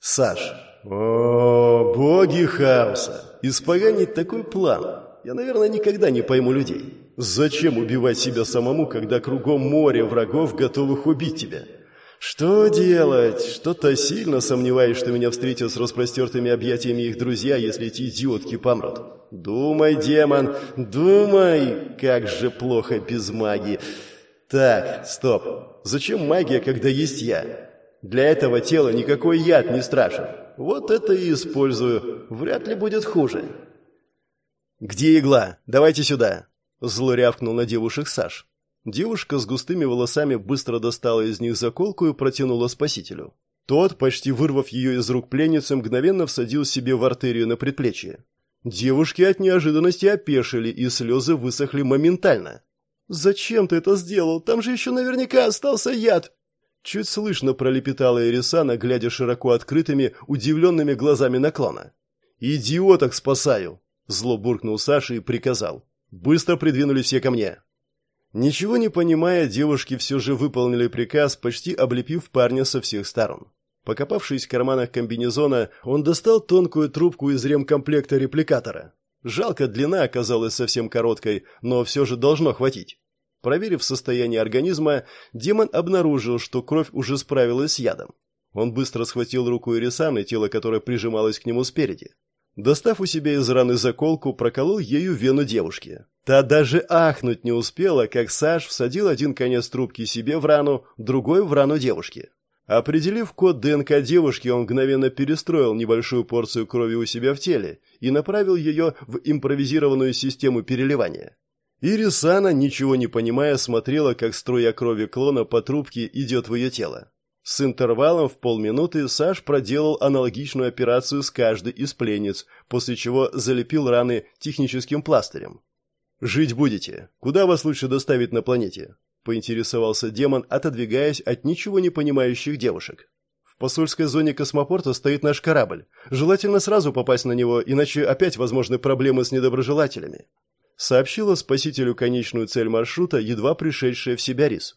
«Саш, о, боги хаоса! Испоганить такой план! Я, наверное, никогда не пойму людей. Зачем убивать себя самому, когда кругом море врагов, готовых убить тебя?» Что делать? Что-то сильно сомневаюсь, что меня встретят с распростертыми объятиями их друзья, если эти идиотки помрут. Думай, демон, думай, как же плохо без магии. Так, стоп. Зачем магия, когда есть я? Для этого тела никакой яд не страшен. Вот это и использую. Вряд ли будет хуже. Где игла? Давайте сюда. Зло рявкнул на девушек Саш. Девушка с густыми волосами быстро достала из них заколку и протянула спасителю. Тот, почти вырвав ее из рук пленницы, мгновенно всадил себе в артерию на предплечье. Девушки от неожиданности опешили, и слезы высохли моментально. «Зачем ты это сделал? Там же еще наверняка остался яд!» Чуть слышно пролепетала Ирисана, глядя широко открытыми, удивленными глазами на клана. «Идиоток спасаю!» Зло буркнул Саша и приказал. «Быстро придвинули все ко мне!» Ничего не понимая, девушки все же выполнили приказ, почти облепив парня со всех сторон. Покопавшись в карманах комбинезона, он достал тонкую трубку из ремкомплекта репликатора. Жалко, длина оказалась совсем короткой, но все же должно хватить. Проверив состояние организма, демон обнаружил, что кровь уже справилась с ядом. Он быстро схватил руку Ирисаны, тело которой прижималось к нему спереди. Достав у себя из раны заколку, проколол ею вену девушки. Та даже ахнуть не успела, как Саш всадил один конец трубки себе в рану, другой в рану девушки. Определив код ДНК девушки, он мгновенно перестроил небольшую порцию крови у себя в теле и направил ее в импровизированную систему переливания. Ирисана, ничего не понимая, смотрела, как струя крови клона по трубке идет в ее тело. С интервалом в полминуты Саш проделал аналогичную операцию с каждой из пленниц, после чего залепил раны техническим пластырем. «Жить будете. Куда вас лучше доставить на планете?» – поинтересовался демон, отодвигаясь от ничего не понимающих девушек. «В посольской зоне космопорта стоит наш корабль. Желательно сразу попасть на него, иначе опять возможны проблемы с недоброжелателями», – сообщила спасителю конечную цель маршрута, едва пришедшая в себя Рис.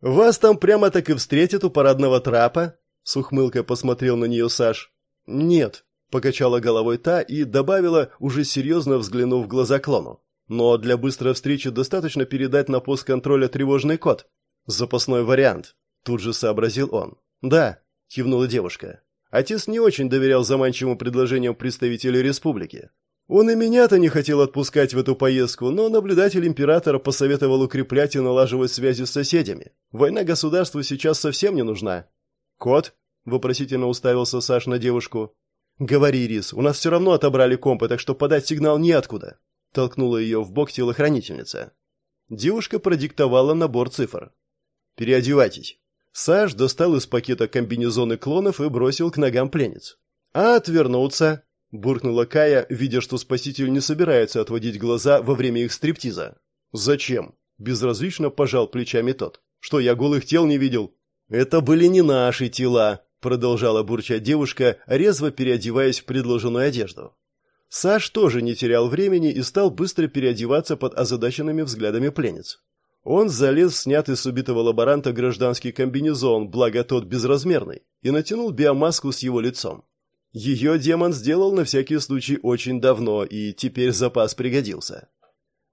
«Вас там прямо так и встретят у парадного трапа?» – с ухмылкой посмотрел на нее Саш. «Нет», – покачала головой та и добавила, уже серьезно взглянув в глаза клону. Но для быстрой встречи достаточно передать на пост контроля тревожный код. Запасной вариант. Тут же сообразил он. Да, кивнула девушка. Отец не очень доверял заманчивым предложениям представителей республики. Он и меня-то не хотел отпускать в эту поездку, но наблюдатель императора посоветовал укреплять и налаживать связи с соседями. Война государству сейчас совсем не нужна. Кот? Вопросительно уставился Саш на девушку. «Говори, Рис, у нас все равно отобрали компы, так что подать сигнал неоткуда». Толкнула ее в бок телохранительница. Девушка продиктовала набор цифр. «Переодевайтесь». Саш достал из пакета комбинезоны клонов и бросил к ногам пленниц. «А отвернуться?» – буркнула Кая, видя, что спаситель не собирается отводить глаза во время их стриптиза. «Зачем?» – безразлично пожал плечами тот. «Что, я голых тел не видел?» «Это были не наши тела», – продолжала бурчать девушка, резво переодеваясь в предложенную одежду. Саш тоже не терял времени и стал быстро переодеваться под озадаченными взглядами пленниц. Он залез в снятый с убитого лаборанта гражданский комбинезон, благо тот безразмерный, и натянул биомаску с его лицом. Ее демон сделал на всякий случай очень давно, и теперь запас пригодился.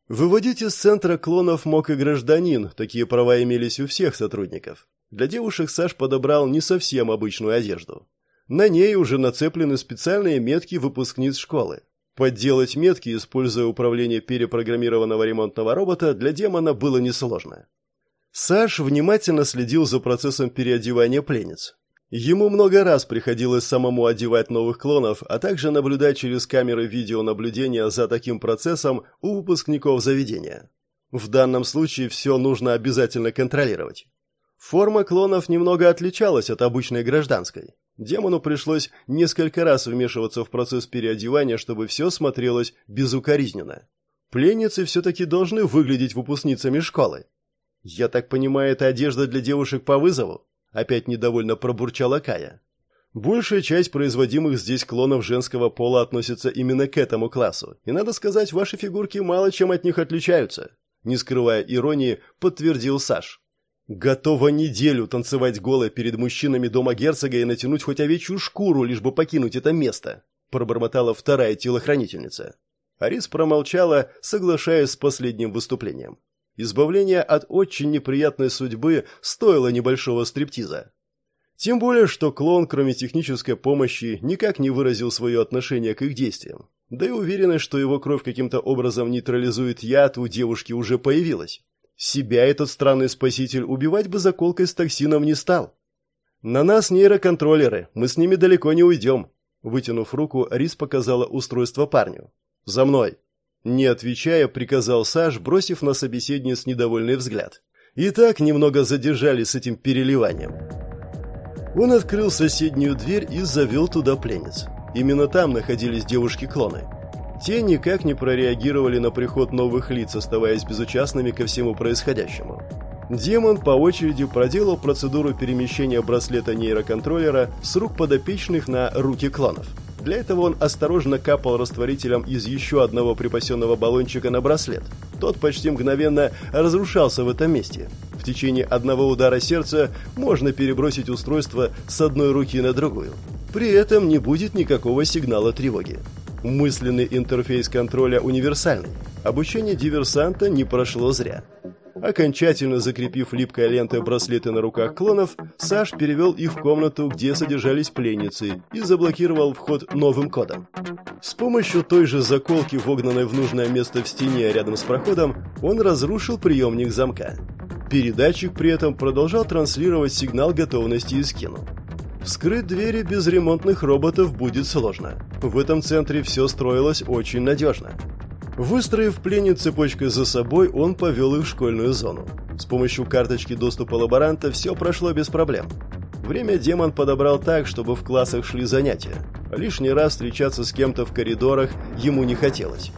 Выводить из центра клонов мог и гражданин, такие права имелись у всех сотрудников. Для девушек Саш подобрал не совсем обычную одежду. На ней уже нацеплены специальные метки выпускниц школы. Подделать метки, используя управление перепрограммированного ремонтного робота, для демона было несложно. Саш внимательно следил за процессом переодевания пленниц. Ему много раз приходилось самому одевать новых клонов, а также наблюдать через камеры видеонаблюдения за таким процессом у выпускников заведения. В данном случае все нужно обязательно контролировать. Форма клонов немного отличалась от обычной гражданской. Демону пришлось несколько раз вмешиваться в процесс переодевания, чтобы все смотрелось безукоризненно. Пленницы все-таки должны выглядеть выпускницами школы. «Я так понимаю, это одежда для девушек по вызову?» Опять недовольно пробурчала Кая. Большая часть производимых здесь клонов женского пола относится именно к этому классу, и, надо сказать, ваши фигурки мало чем от них отличаются. Не скрывая иронии, подтвердил Саш. Готова неделю танцевать голой перед мужчинами дома герцога и натянуть хоть овечью шкуру, лишь бы покинуть это место, пробормотала вторая телохранительница. Арис промолчала, соглашаясь с последним выступлением. Избавление от очень неприятной судьбы стоило небольшого стриптиза. Тем более, что клон, кроме технической помощи, никак не выразил свое отношение к их действиям. Да и уверенность, что его кровь каким-то образом нейтрализует яд, у девушки уже появилась. Себя этот странный спаситель убивать бы заколкой с токсином не стал. На нас нейроконтроллеры, мы с ними далеко не уйдем. Вытянув руку, Рис показала устройство парню. За мной. Не отвечая, приказал Саш, бросив на собеседниц недовольный взгляд. И так немного задержали с этим переливанием. Он открыл соседнюю дверь и завел туда пленниц. Именно там находились девушки-клоны. Те никак не прореагировали на приход новых лиц, оставаясь безучастными ко всему происходящему. Демон по очереди проделал процедуру перемещения браслета нейроконтроллера с рук подопечных на руки клонов. Для этого он осторожно капал растворителем из еще одного припасенного баллончика на браслет. Тот почти мгновенно разрушался в этом месте. В течение одного удара сердца можно перебросить устройство с одной руки на другую. При этом не будет никакого сигнала тревоги. Мысленный интерфейс контроля универсальный. Обучение диверсанта не прошло зря. Окончательно закрепив липкой лентой браслеты на руках клонов, Саш перевел их в комнату, где содержались пленницы, и заблокировал вход новым кодом. С помощью той же заколки, вогнанной в нужное место в стене рядом с проходом, он разрушил приемник замка. Передатчик при этом продолжал транслировать сигнал готовности из кино. Вскрыть двери без ремонтных роботов будет сложно. В этом центре все строилось очень надежно. Выстроив пленниц цепочкой за собой, он повел их в школьную зону. С помощью карточки доступа лаборанта все прошло без проблем. Время демон подобрал так, чтобы в классах шли занятия. Лишний раз встречаться с кем-то в коридорах ему не хотелось.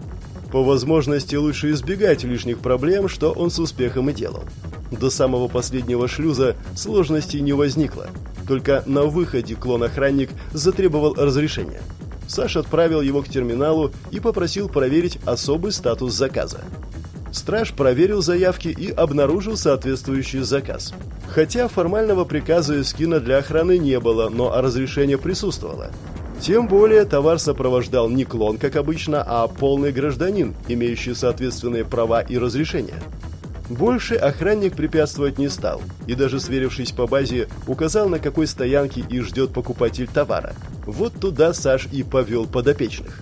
По возможности лучше избегать лишних проблем, что он с успехом и делал. До самого последнего шлюза сложностей не возникло. Только на выходе клон-охранник затребовал разрешения. Саша отправил его к терминалу и попросил проверить особый статус заказа. Страж проверил заявки и обнаружил соответствующий заказ. Хотя формального приказа из кино для охраны не было, но разрешение присутствовало. Тем более товар сопровождал не клон, как обычно, а полный гражданин, имеющий соответственные права и разрешения. Больше охранник препятствовать не стал, и даже сверившись по базе, указал, на какой стоянке и ждет покупатель товара. Вот туда Саш и повел подопечных.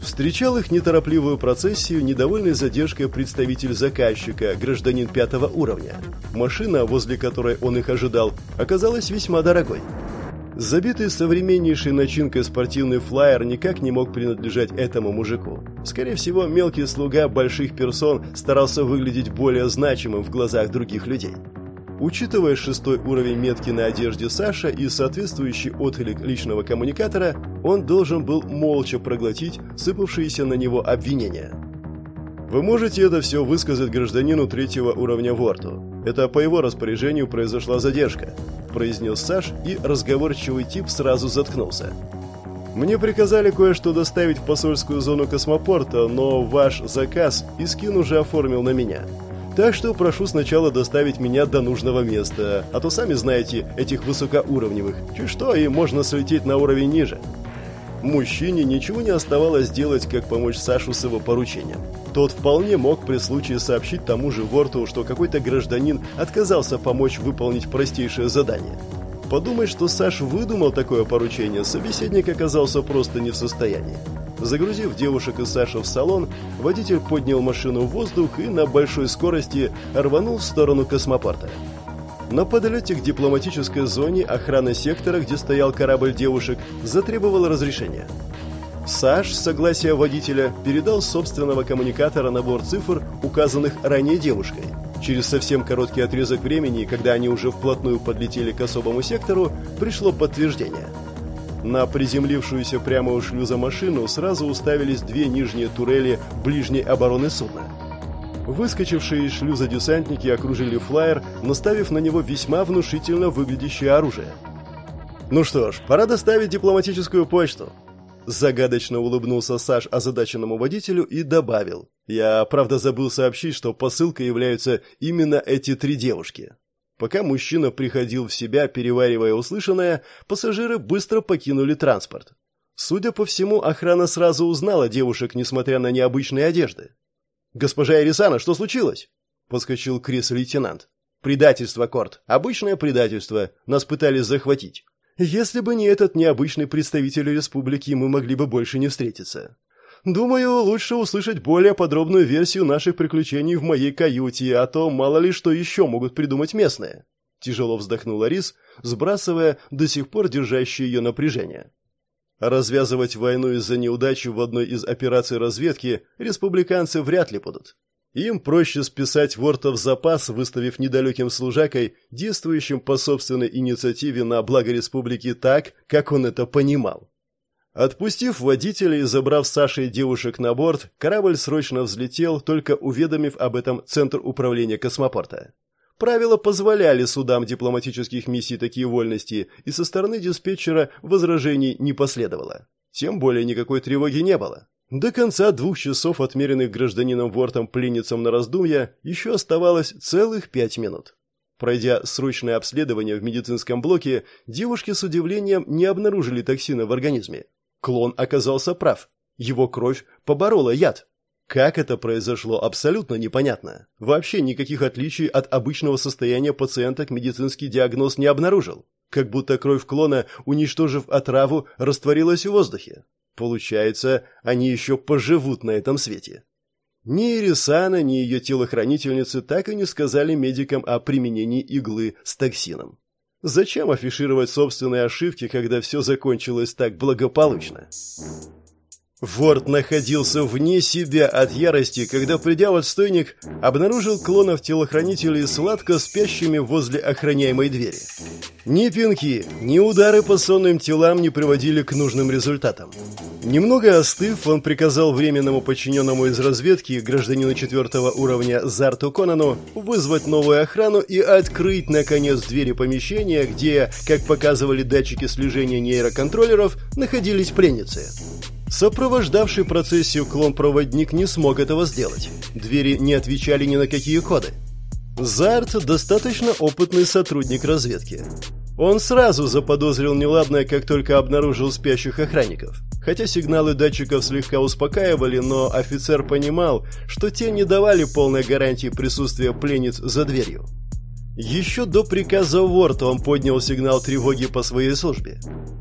Встречал их неторопливую процессию недовольный задержкой представитель заказчика, гражданин пятого уровня. Машина, возле которой он их ожидал, оказалась весьма дорогой. Забитый современнейшей начинкой спортивный флайер никак не мог принадлежать этому мужику. Скорее всего, мелкий слуга больших персон старался выглядеть более значимым в глазах других людей. Учитывая шестой уровень метки на одежде Саша и соответствующий отклик личного коммуникатора, он должен был молча проглотить сыпавшиеся на него обвинения. Вы можете это все высказать гражданину третьего уровня Ворту. Это по его распоряжению произошла задержка произнес Саш, и разговорчивый тип сразу заткнулся. «Мне приказали кое-что доставить в посольскую зону космопорта, но ваш заказ Искин уже оформил на меня. Так что прошу сначала доставить меня до нужного места, а то сами знаете этих высокоуровневых. Чуть что, и можно слететь на уровень ниже». Мужчине ничего не оставалось делать, как помочь Сашу с его поручением. Тот вполне мог при случае сообщить тому же Ворту, что какой-то гражданин отказался помочь выполнить простейшее задание. Подумать, что Саш выдумал такое поручение, собеседник оказался просто не в состоянии. Загрузив девушек и Сашу в салон, водитель поднял машину в воздух и на большой скорости рванул в сторону космопорта. На подлете к дипломатической зоне охрана сектора, где стоял корабль девушек, затребовала разрешения. Саш с согласия водителя передал собственного коммуникатора набор цифр, указанных ранее девушкой. Через совсем короткий отрезок времени, когда они уже вплотную подлетели к особому сектору, пришло подтверждение. На приземлившуюся прямо у шлюза машину сразу уставились две нижние турели ближней обороны судна. Выскочившие из шлюза десантники окружили флайер, наставив на него весьма внушительно выглядящее оружие. «Ну что ж, пора доставить дипломатическую почту», Загадочно улыбнулся Саш озадаченному водителю и добавил. «Я, правда, забыл сообщить, что посылкой являются именно эти три девушки». Пока мужчина приходил в себя, переваривая услышанное, пассажиры быстро покинули транспорт. Судя по всему, охрана сразу узнала девушек, несмотря на необычные одежды. «Госпожа Ирисана, что случилось?» — подскочил Крис лейтенант. «Предательство, Корт. Обычное предательство. Нас пытались захватить. Если бы не этот необычный представитель республики, мы могли бы больше не встретиться. Думаю, лучше услышать более подробную версию наших приключений в моей каюте, а то мало ли что еще могут придумать местные. Тяжело вздохнула Рис, сбрасывая до сих пор держащее ее напряжение. Развязывать войну из-за неудачи в одной из операций разведки республиканцы вряд ли будут. Им проще списать Ворта в запас, выставив недалеким служакой, действующим по собственной инициативе на благо республики так, как он это понимал. Отпустив водителя и забрав Саши и девушек на борт, корабль срочно взлетел, только уведомив об этом Центр управления космопорта. Правила позволяли судам дипломатических миссий такие вольности, и со стороны диспетчера возражений не последовало. Тем более никакой тревоги не было. До конца двух часов, отмеренных гражданином Вортом пленницам на раздумья, еще оставалось целых пять минут. Пройдя срочное обследование в медицинском блоке, девушки с удивлением не обнаружили токсина в организме. Клон оказался прав. Его кровь поборола яд. Как это произошло, абсолютно непонятно. Вообще никаких отличий от обычного состояния пациенток медицинский диагноз не обнаружил. Как будто кровь клона, уничтожив отраву, растворилась в воздухе. Получается, они еще поживут на этом свете. Ни Ирисана, ни ее телохранительницы так и не сказали медикам о применении иглы с токсином. Зачем афишировать собственные ошибки, когда все закончилось так благополучно? Ворд находился вне себя от ярости, когда, придя в отстойник, обнаружил клонов телохранителей сладко спящими возле охраняемой двери. Ни пинки, ни удары по сонным телам не приводили к нужным результатам. Немного остыв, он приказал временному подчиненному из разведки, гражданину четвертого уровня Зарту Конану, вызвать новую охрану и открыть, наконец, двери помещения, где, как показывали датчики слежения нейроконтроллеров, находились пленницы. Сопровождавший процессию клон-проводник не смог этого сделать. Двери не отвечали ни на какие коды. Зарт достаточно опытный сотрудник разведки. Он сразу заподозрил неладное, как только обнаружил спящих охранников. Хотя сигналы датчиков слегка успокаивали, но офицер понимал, что те не давали полной гарантии присутствия пленниц за дверью. Еще до приказа Ворта он поднял сигнал тревоги по своей службе.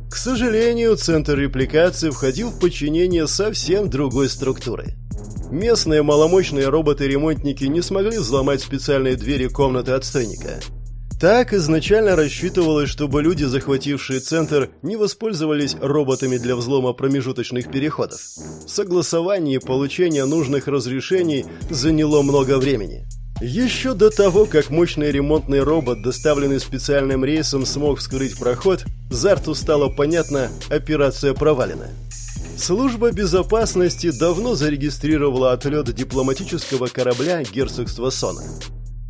К сожалению, центр репликации входил в подчинение совсем другой структуры. Местные маломощные роботы-ремонтники не смогли взломать специальные двери комнаты отстойника. Так изначально рассчитывалось, чтобы люди, захватившие центр, не воспользовались роботами для взлома промежуточных переходов. Согласование и получение нужных разрешений заняло много времени. Еще до того, как мощный ремонтный робот, доставленный специальным рейсом, смог вскрыть проход, Зарту стало понятно, операция провалена. Служба безопасности давно зарегистрировала отлет дипломатического корабля герцогства Сона.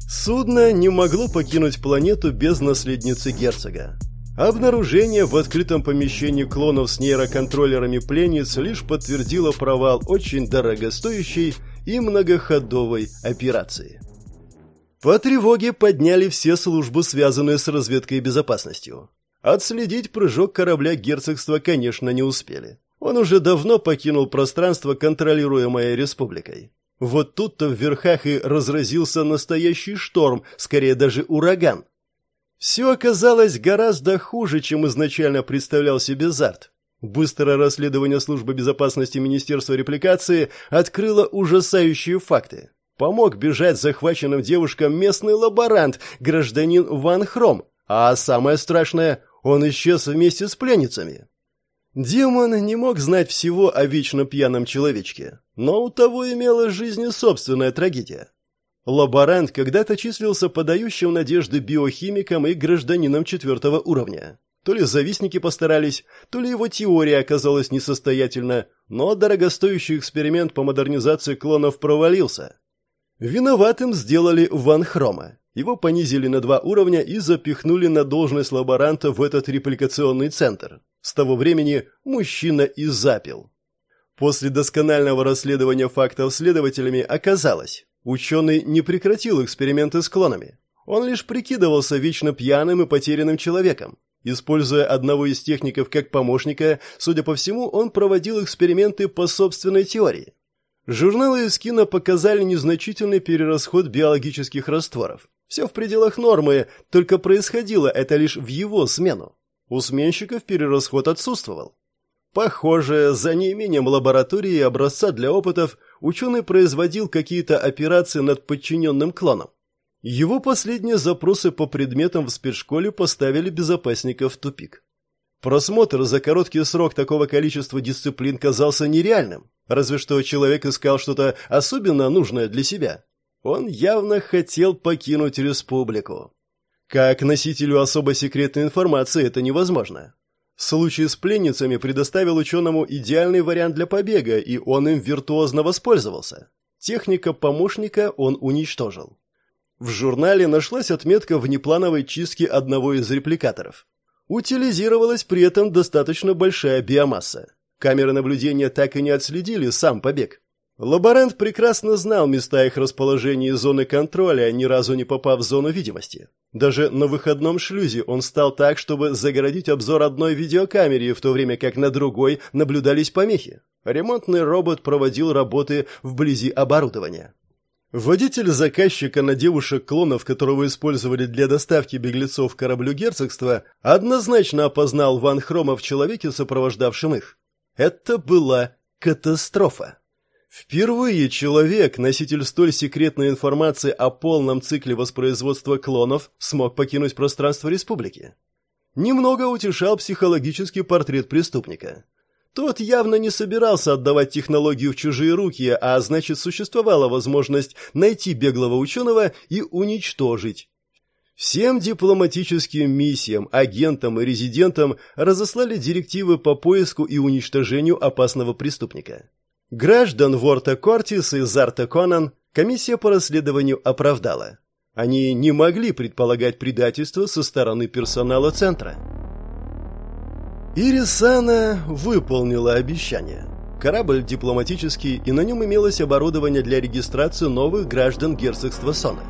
Судно не могло покинуть планету без наследницы герцога. Обнаружение в открытом помещении клонов с нейроконтроллерами пленниц лишь подтвердило провал очень дорогостоящей и многоходовой операции. По тревоге подняли все службы, связанные с разведкой и безопасностью. Отследить прыжок корабля герцогства, конечно, не успели. Он уже давно покинул пространство, контролируемое республикой. Вот тут-то в верхах и разразился настоящий шторм, скорее даже ураган. Все оказалось гораздо хуже, чем изначально представлял себе Зарт. Быстрое расследование службы безопасности Министерства репликации открыло ужасающие факты. Помог бежать захваченным девушкам местный лаборант, гражданин Ван Хром. А самое страшное, он исчез вместе с пленницами. Демон не мог знать всего о вечно пьяном человечке, но у того имела жизнь собственная трагедия. Лаборант когда-то числился подающим надежды биохимиком и гражданином четвертого уровня. То ли завистники постарались, то ли его теория оказалась несостоятельна, но дорогостоящий эксперимент по модернизации клонов провалился. Виноватым сделали Ван Хрома. Его понизили на два уровня и запихнули на должность лаборанта в этот репликационный центр. С того времени мужчина и запил. После досконального расследования фактов следователями оказалось, ученый не прекратил эксперименты с клонами. Он лишь прикидывался вечно пьяным и потерянным человеком. Используя одного из техников как помощника, судя по всему, он проводил эксперименты по собственной теории. Журналы из кино показали незначительный перерасход биологических растворов. Все в пределах нормы, только происходило это лишь в его смену. У сменщиков перерасход отсутствовал. Похоже, за неимением лаборатории и образца для опытов ученый производил какие-то операции над подчиненным клоном. Его последние запросы по предметам в спецшколе поставили безопасников в тупик. Просмотр за короткий срок такого количества дисциплин казался нереальным. Разве что человек искал что-то особенно нужное для себя. Он явно хотел покинуть республику. Как носителю особо секретной информации это невозможно. Случай с пленницами предоставил ученому идеальный вариант для побега, и он им виртуозно воспользовался. Техника помощника он уничтожил. В журнале нашлась отметка внеплановой чистки одного из репликаторов. Утилизировалась при этом достаточно большая биомасса. Камеры наблюдения так и не отследили сам побег. Лаборант прекрасно знал места их расположения и зоны контроля, ни разу не попав в зону видимости. Даже на выходном шлюзе он стал так, чтобы загородить обзор одной видеокамере, в то время как на другой наблюдались помехи. Ремонтный робот проводил работы вблизи оборудования. Водитель заказчика на девушек-клонов, которого использовали для доставки беглецов к кораблю герцогства, однозначно опознал Ван Хрома в человеке, сопровождавшем их. Это была катастрофа. Впервые человек, носитель столь секретной информации о полном цикле воспроизводства клонов, смог покинуть пространство республики. Немного утешал психологический портрет преступника. Тот явно не собирался отдавать технологию в чужие руки, а значит существовала возможность найти беглого ученого и уничтожить. Всем дипломатическим миссиям, агентам и резидентам разослали директивы по поиску и уничтожению опасного преступника. Граждан Ворта Кортис и Зарта Конан комиссия по расследованию оправдала. Они не могли предполагать предательство со стороны персонала центра. Ирисана выполнила обещание. Корабль дипломатический, и на нем имелось оборудование для регистрации новых граждан герцогства Сона.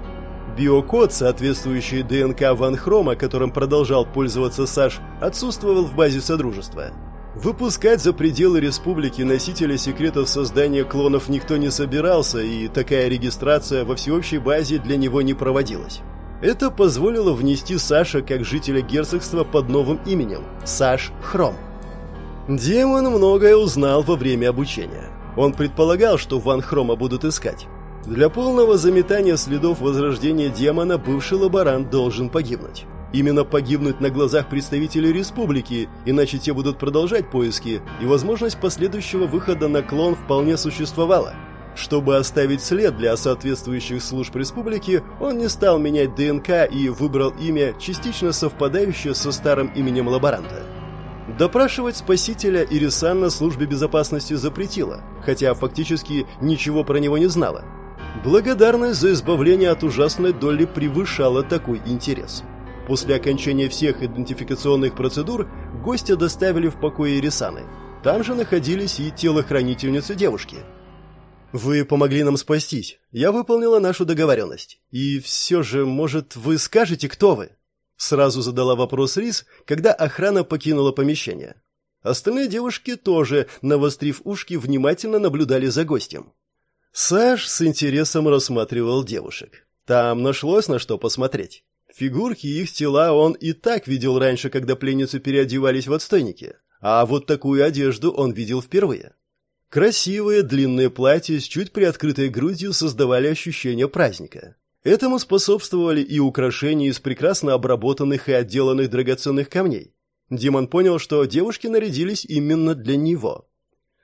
Биокод, соответствующий ДНК Ван Хрома, которым продолжал пользоваться Саш, отсутствовал в базе Содружества – Выпускать за пределы республики носителя секретов создания клонов никто не собирался, и такая регистрация во всеобщей базе для него не проводилась. Это позволило внести Саша как жителя герцогства под новым именем – Саш Хром. Демон многое узнал во время обучения. Он предполагал, что Ван Хрома будут искать. Для полного заметания следов возрождения демона бывший лаборант должен погибнуть. Именно погибнуть на глазах представителей республики, иначе те будут продолжать поиски, и возможность последующего выхода на клон вполне существовала. Чтобы оставить след для соответствующих служб республики, он не стал менять ДНК и выбрал имя, частично совпадающее со старым именем лаборанта. Допрашивать спасителя Ирисанна службе безопасности запретила, хотя фактически ничего про него не знала. Благодарность за избавление от ужасной доли превышала такой интерес. После окончания всех идентификационных процедур гостя доставили в покое Ирисаны. Там же находились и телохранительницы девушки. «Вы помогли нам спастись. Я выполнила нашу договоренность. И все же, может, вы скажете, кто вы?» Сразу задала вопрос Рис, когда охрана покинула помещение. Остальные девушки тоже, навострив ушки, внимательно наблюдали за гостем. Саш с интересом рассматривал девушек. Там нашлось на что посмотреть. Фигурки и их тела он и так видел раньше, когда пленницы переодевались в отстойники. А вот такую одежду он видел впервые. Красивые длинные платья с чуть приоткрытой грудью создавали ощущение праздника. Этому способствовали и украшения из прекрасно обработанных и отделанных драгоценных камней. Димон понял, что девушки нарядились именно для него.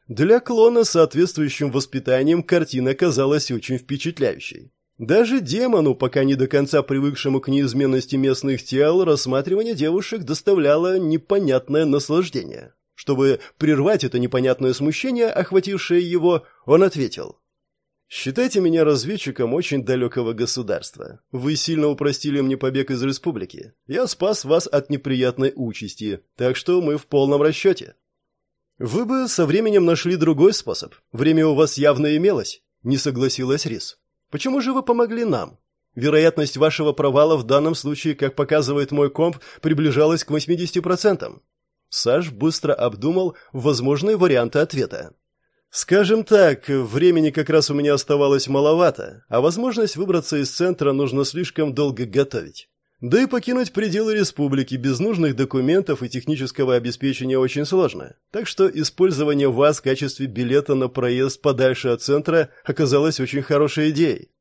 Для клона с соответствующим воспитанием картина казалась очень впечатляющей. Даже демону, пока не до конца привыкшему к неизменности местных тел, рассматривание девушек доставляло непонятное наслаждение. Чтобы прервать это непонятное смущение, охватившее его, он ответил. «Считайте меня разведчиком очень далекого государства. Вы сильно упростили мне побег из республики. Я спас вас от неприятной участи, так что мы в полном расчете». «Вы бы со временем нашли другой способ. Время у вас явно имелось», — не согласилась Рис. Почему же вы помогли нам? Вероятность вашего провала в данном случае, как показывает мой комп, приближалась к 80%. Саш быстро обдумал возможные варианты ответа. Скажем так, времени как раз у меня оставалось маловато, а возможность выбраться из центра нужно слишком долго готовить. Да и покинуть пределы республики без нужных документов и технического обеспечения очень сложно. Так что использование вас в качестве билета на проезд подальше от центра оказалось очень хорошей идеей.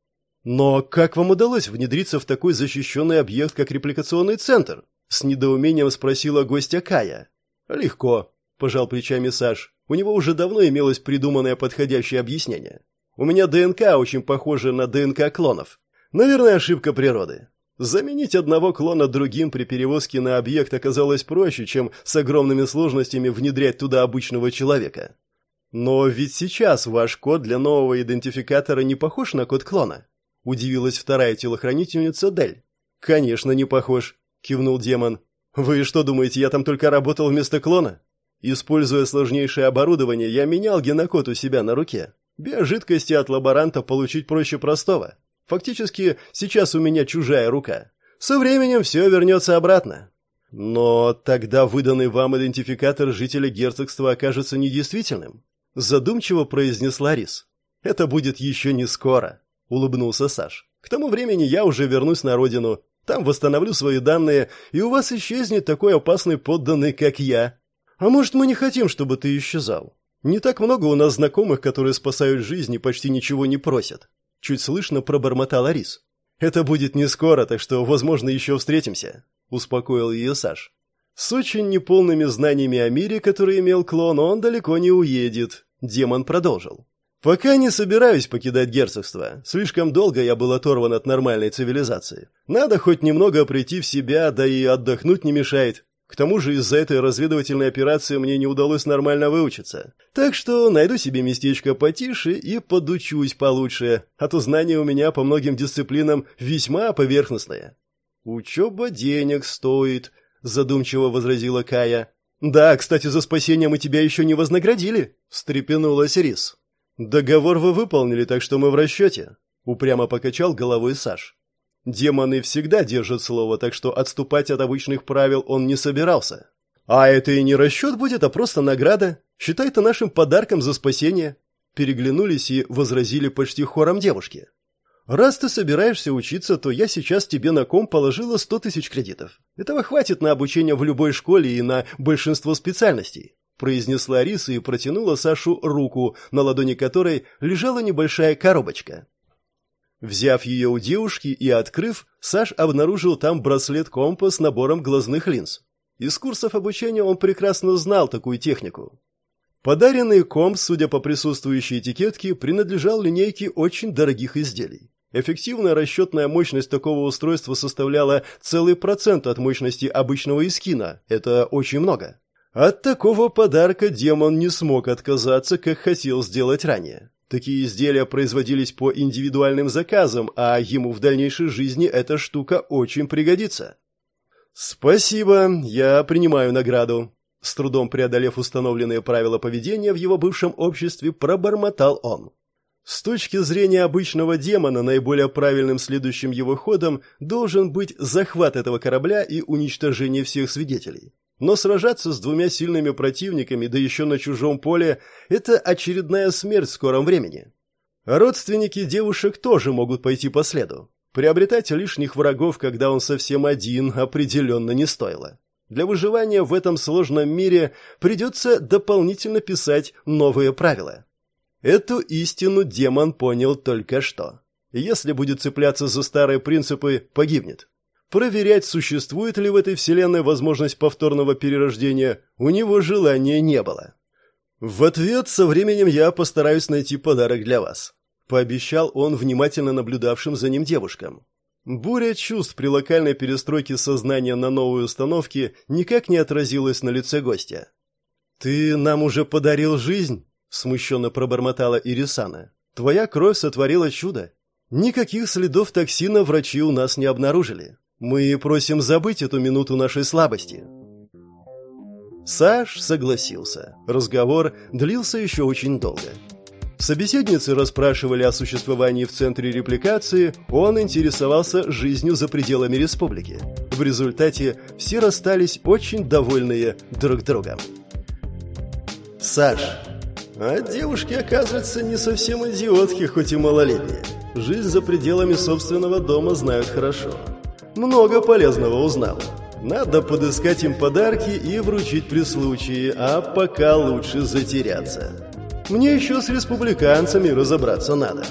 Но как вам удалось внедриться в такой защищенный объект, как репликационный центр? С недоумением спросила гостья Кая. Легко, пожал плечами Саш. У него уже давно имелось придуманное подходящее объяснение. У меня ДНК очень похожа на ДНК клонов. Наверное, ошибка природы. Заменить одного клона другим при перевозке на объект оказалось проще, чем с огромными сложностями внедрять туда обычного человека. Но ведь сейчас ваш код для нового идентификатора не похож на код клона. Удивилась вторая телохранительница Дель. Конечно, не похож, кивнул демон. Вы что думаете, я там только работал вместо клона? Используя сложнейшее оборудование, я менял генокод у себя на руке. Биожидкости от лаборанта получить проще простого. Фактически, сейчас у меня чужая рука. Со временем все вернется обратно. Но тогда выданный вам идентификатор жителя герцогства окажется недействительным. Задумчиво произнесла Рис. Это будет еще не скоро, улыбнулся Саш. К тому времени я уже вернусь на родину, там восстановлю свои данные, и у вас исчезнет такой опасный подданный, как я. А может, мы не хотим, чтобы ты исчезал? Не так много у нас знакомых, которые спасают жизнь и почти ничего не просят. Чуть слышно пробормотал Арис. Это будет не скоро, так что, возможно, еще встретимся, успокоил ее Саш. С очень неполными знаниями о мире, который имел клон, он далеко не уедет. Демон продолжил. «Пока не собираюсь покидать герцогство. Слишком долго я был оторван от нормальной цивилизации. Надо хоть немного прийти в себя, да и отдохнуть не мешает. К тому же из-за этой разведывательной операции мне не удалось нормально выучиться. Так что найду себе местечко потише и подучусь получше, а то знания у меня по многим дисциплинам весьма поверхностные». «Учеба денег стоит», — задумчиво возразила Кая. «Да, кстати, за спасение мы тебя еще не вознаградили», — встрепенулась Рис. «Договор вы выполнили, так что мы в расчете», — упрямо покачал головой Саш. Демоны всегда держат слово, так что отступать от обычных правил он не собирался. «А это и не расчет будет, а просто награда. Считай это нашим подарком за спасение». Переглянулись и возразили почти хором девушки. «Раз ты собираешься учиться, то я сейчас тебе на ком положила сто тысяч кредитов. Этого хватит на обучение в любой школе и на большинство специальностей произнесла Риса и протянула Сашу руку, на ладони которой лежала небольшая коробочка. Взяв ее у девушки и открыв, Саш обнаружил там браслет-компас с набором глазных линз. Из курсов обучения он прекрасно знал такую технику. Подаренный компас, судя по присутствующей этикетке, принадлежал линейке очень дорогих изделий. Эффективная расчетная мощность такого устройства составляла целый процент от мощности обычного искина. Это очень много. От такого подарка демон не смог отказаться, как хотел сделать ранее. Такие изделия производились по индивидуальным заказам, а ему в дальнейшей жизни эта штука очень пригодится. «Спасибо, я принимаю награду», с трудом преодолев установленные правила поведения в его бывшем обществе, пробормотал он. С точки зрения обычного демона, наиболее правильным следующим его ходом должен быть захват этого корабля и уничтожение всех свидетелей. Но сражаться с двумя сильными противниками, да еще на чужом поле, это очередная смерть в скором времени. Родственники девушек тоже могут пойти по следу. Приобретать лишних врагов, когда он совсем один, определенно не стоило. Для выживания в этом сложном мире придется дополнительно писать новые правила. Эту истину демон понял только что. Если будет цепляться за старые принципы, погибнет. Проверять, существует ли в этой вселенной возможность повторного перерождения, у него желания не было. В ответ со временем я постараюсь найти подарок для вас, пообещал он внимательно наблюдавшим за ним девушкам. Буря чувств при локальной перестройке сознания на новые установки никак не отразилась на лице гостя. «Ты нам уже подарил жизнь?» — смущенно пробормотала Ирисана. «Твоя кровь сотворила чудо. Никаких следов токсина врачи у нас не обнаружили. Мы просим забыть эту минуту нашей слабости. Саш согласился. Разговор длился еще очень долго. Собеседницы расспрашивали о существовании в центре репликации, он интересовался жизнью за пределами республики. В результате все расстались очень довольные друг другом. Саш. А девушки, оказывается, не совсем идиотки, хоть и малолетние. Жизнь за пределами собственного дома знают хорошо много полезного узнал. Надо подыскать им подарки и вручить при случае, а пока лучше затеряться. Мне еще с республиканцами разобраться надо.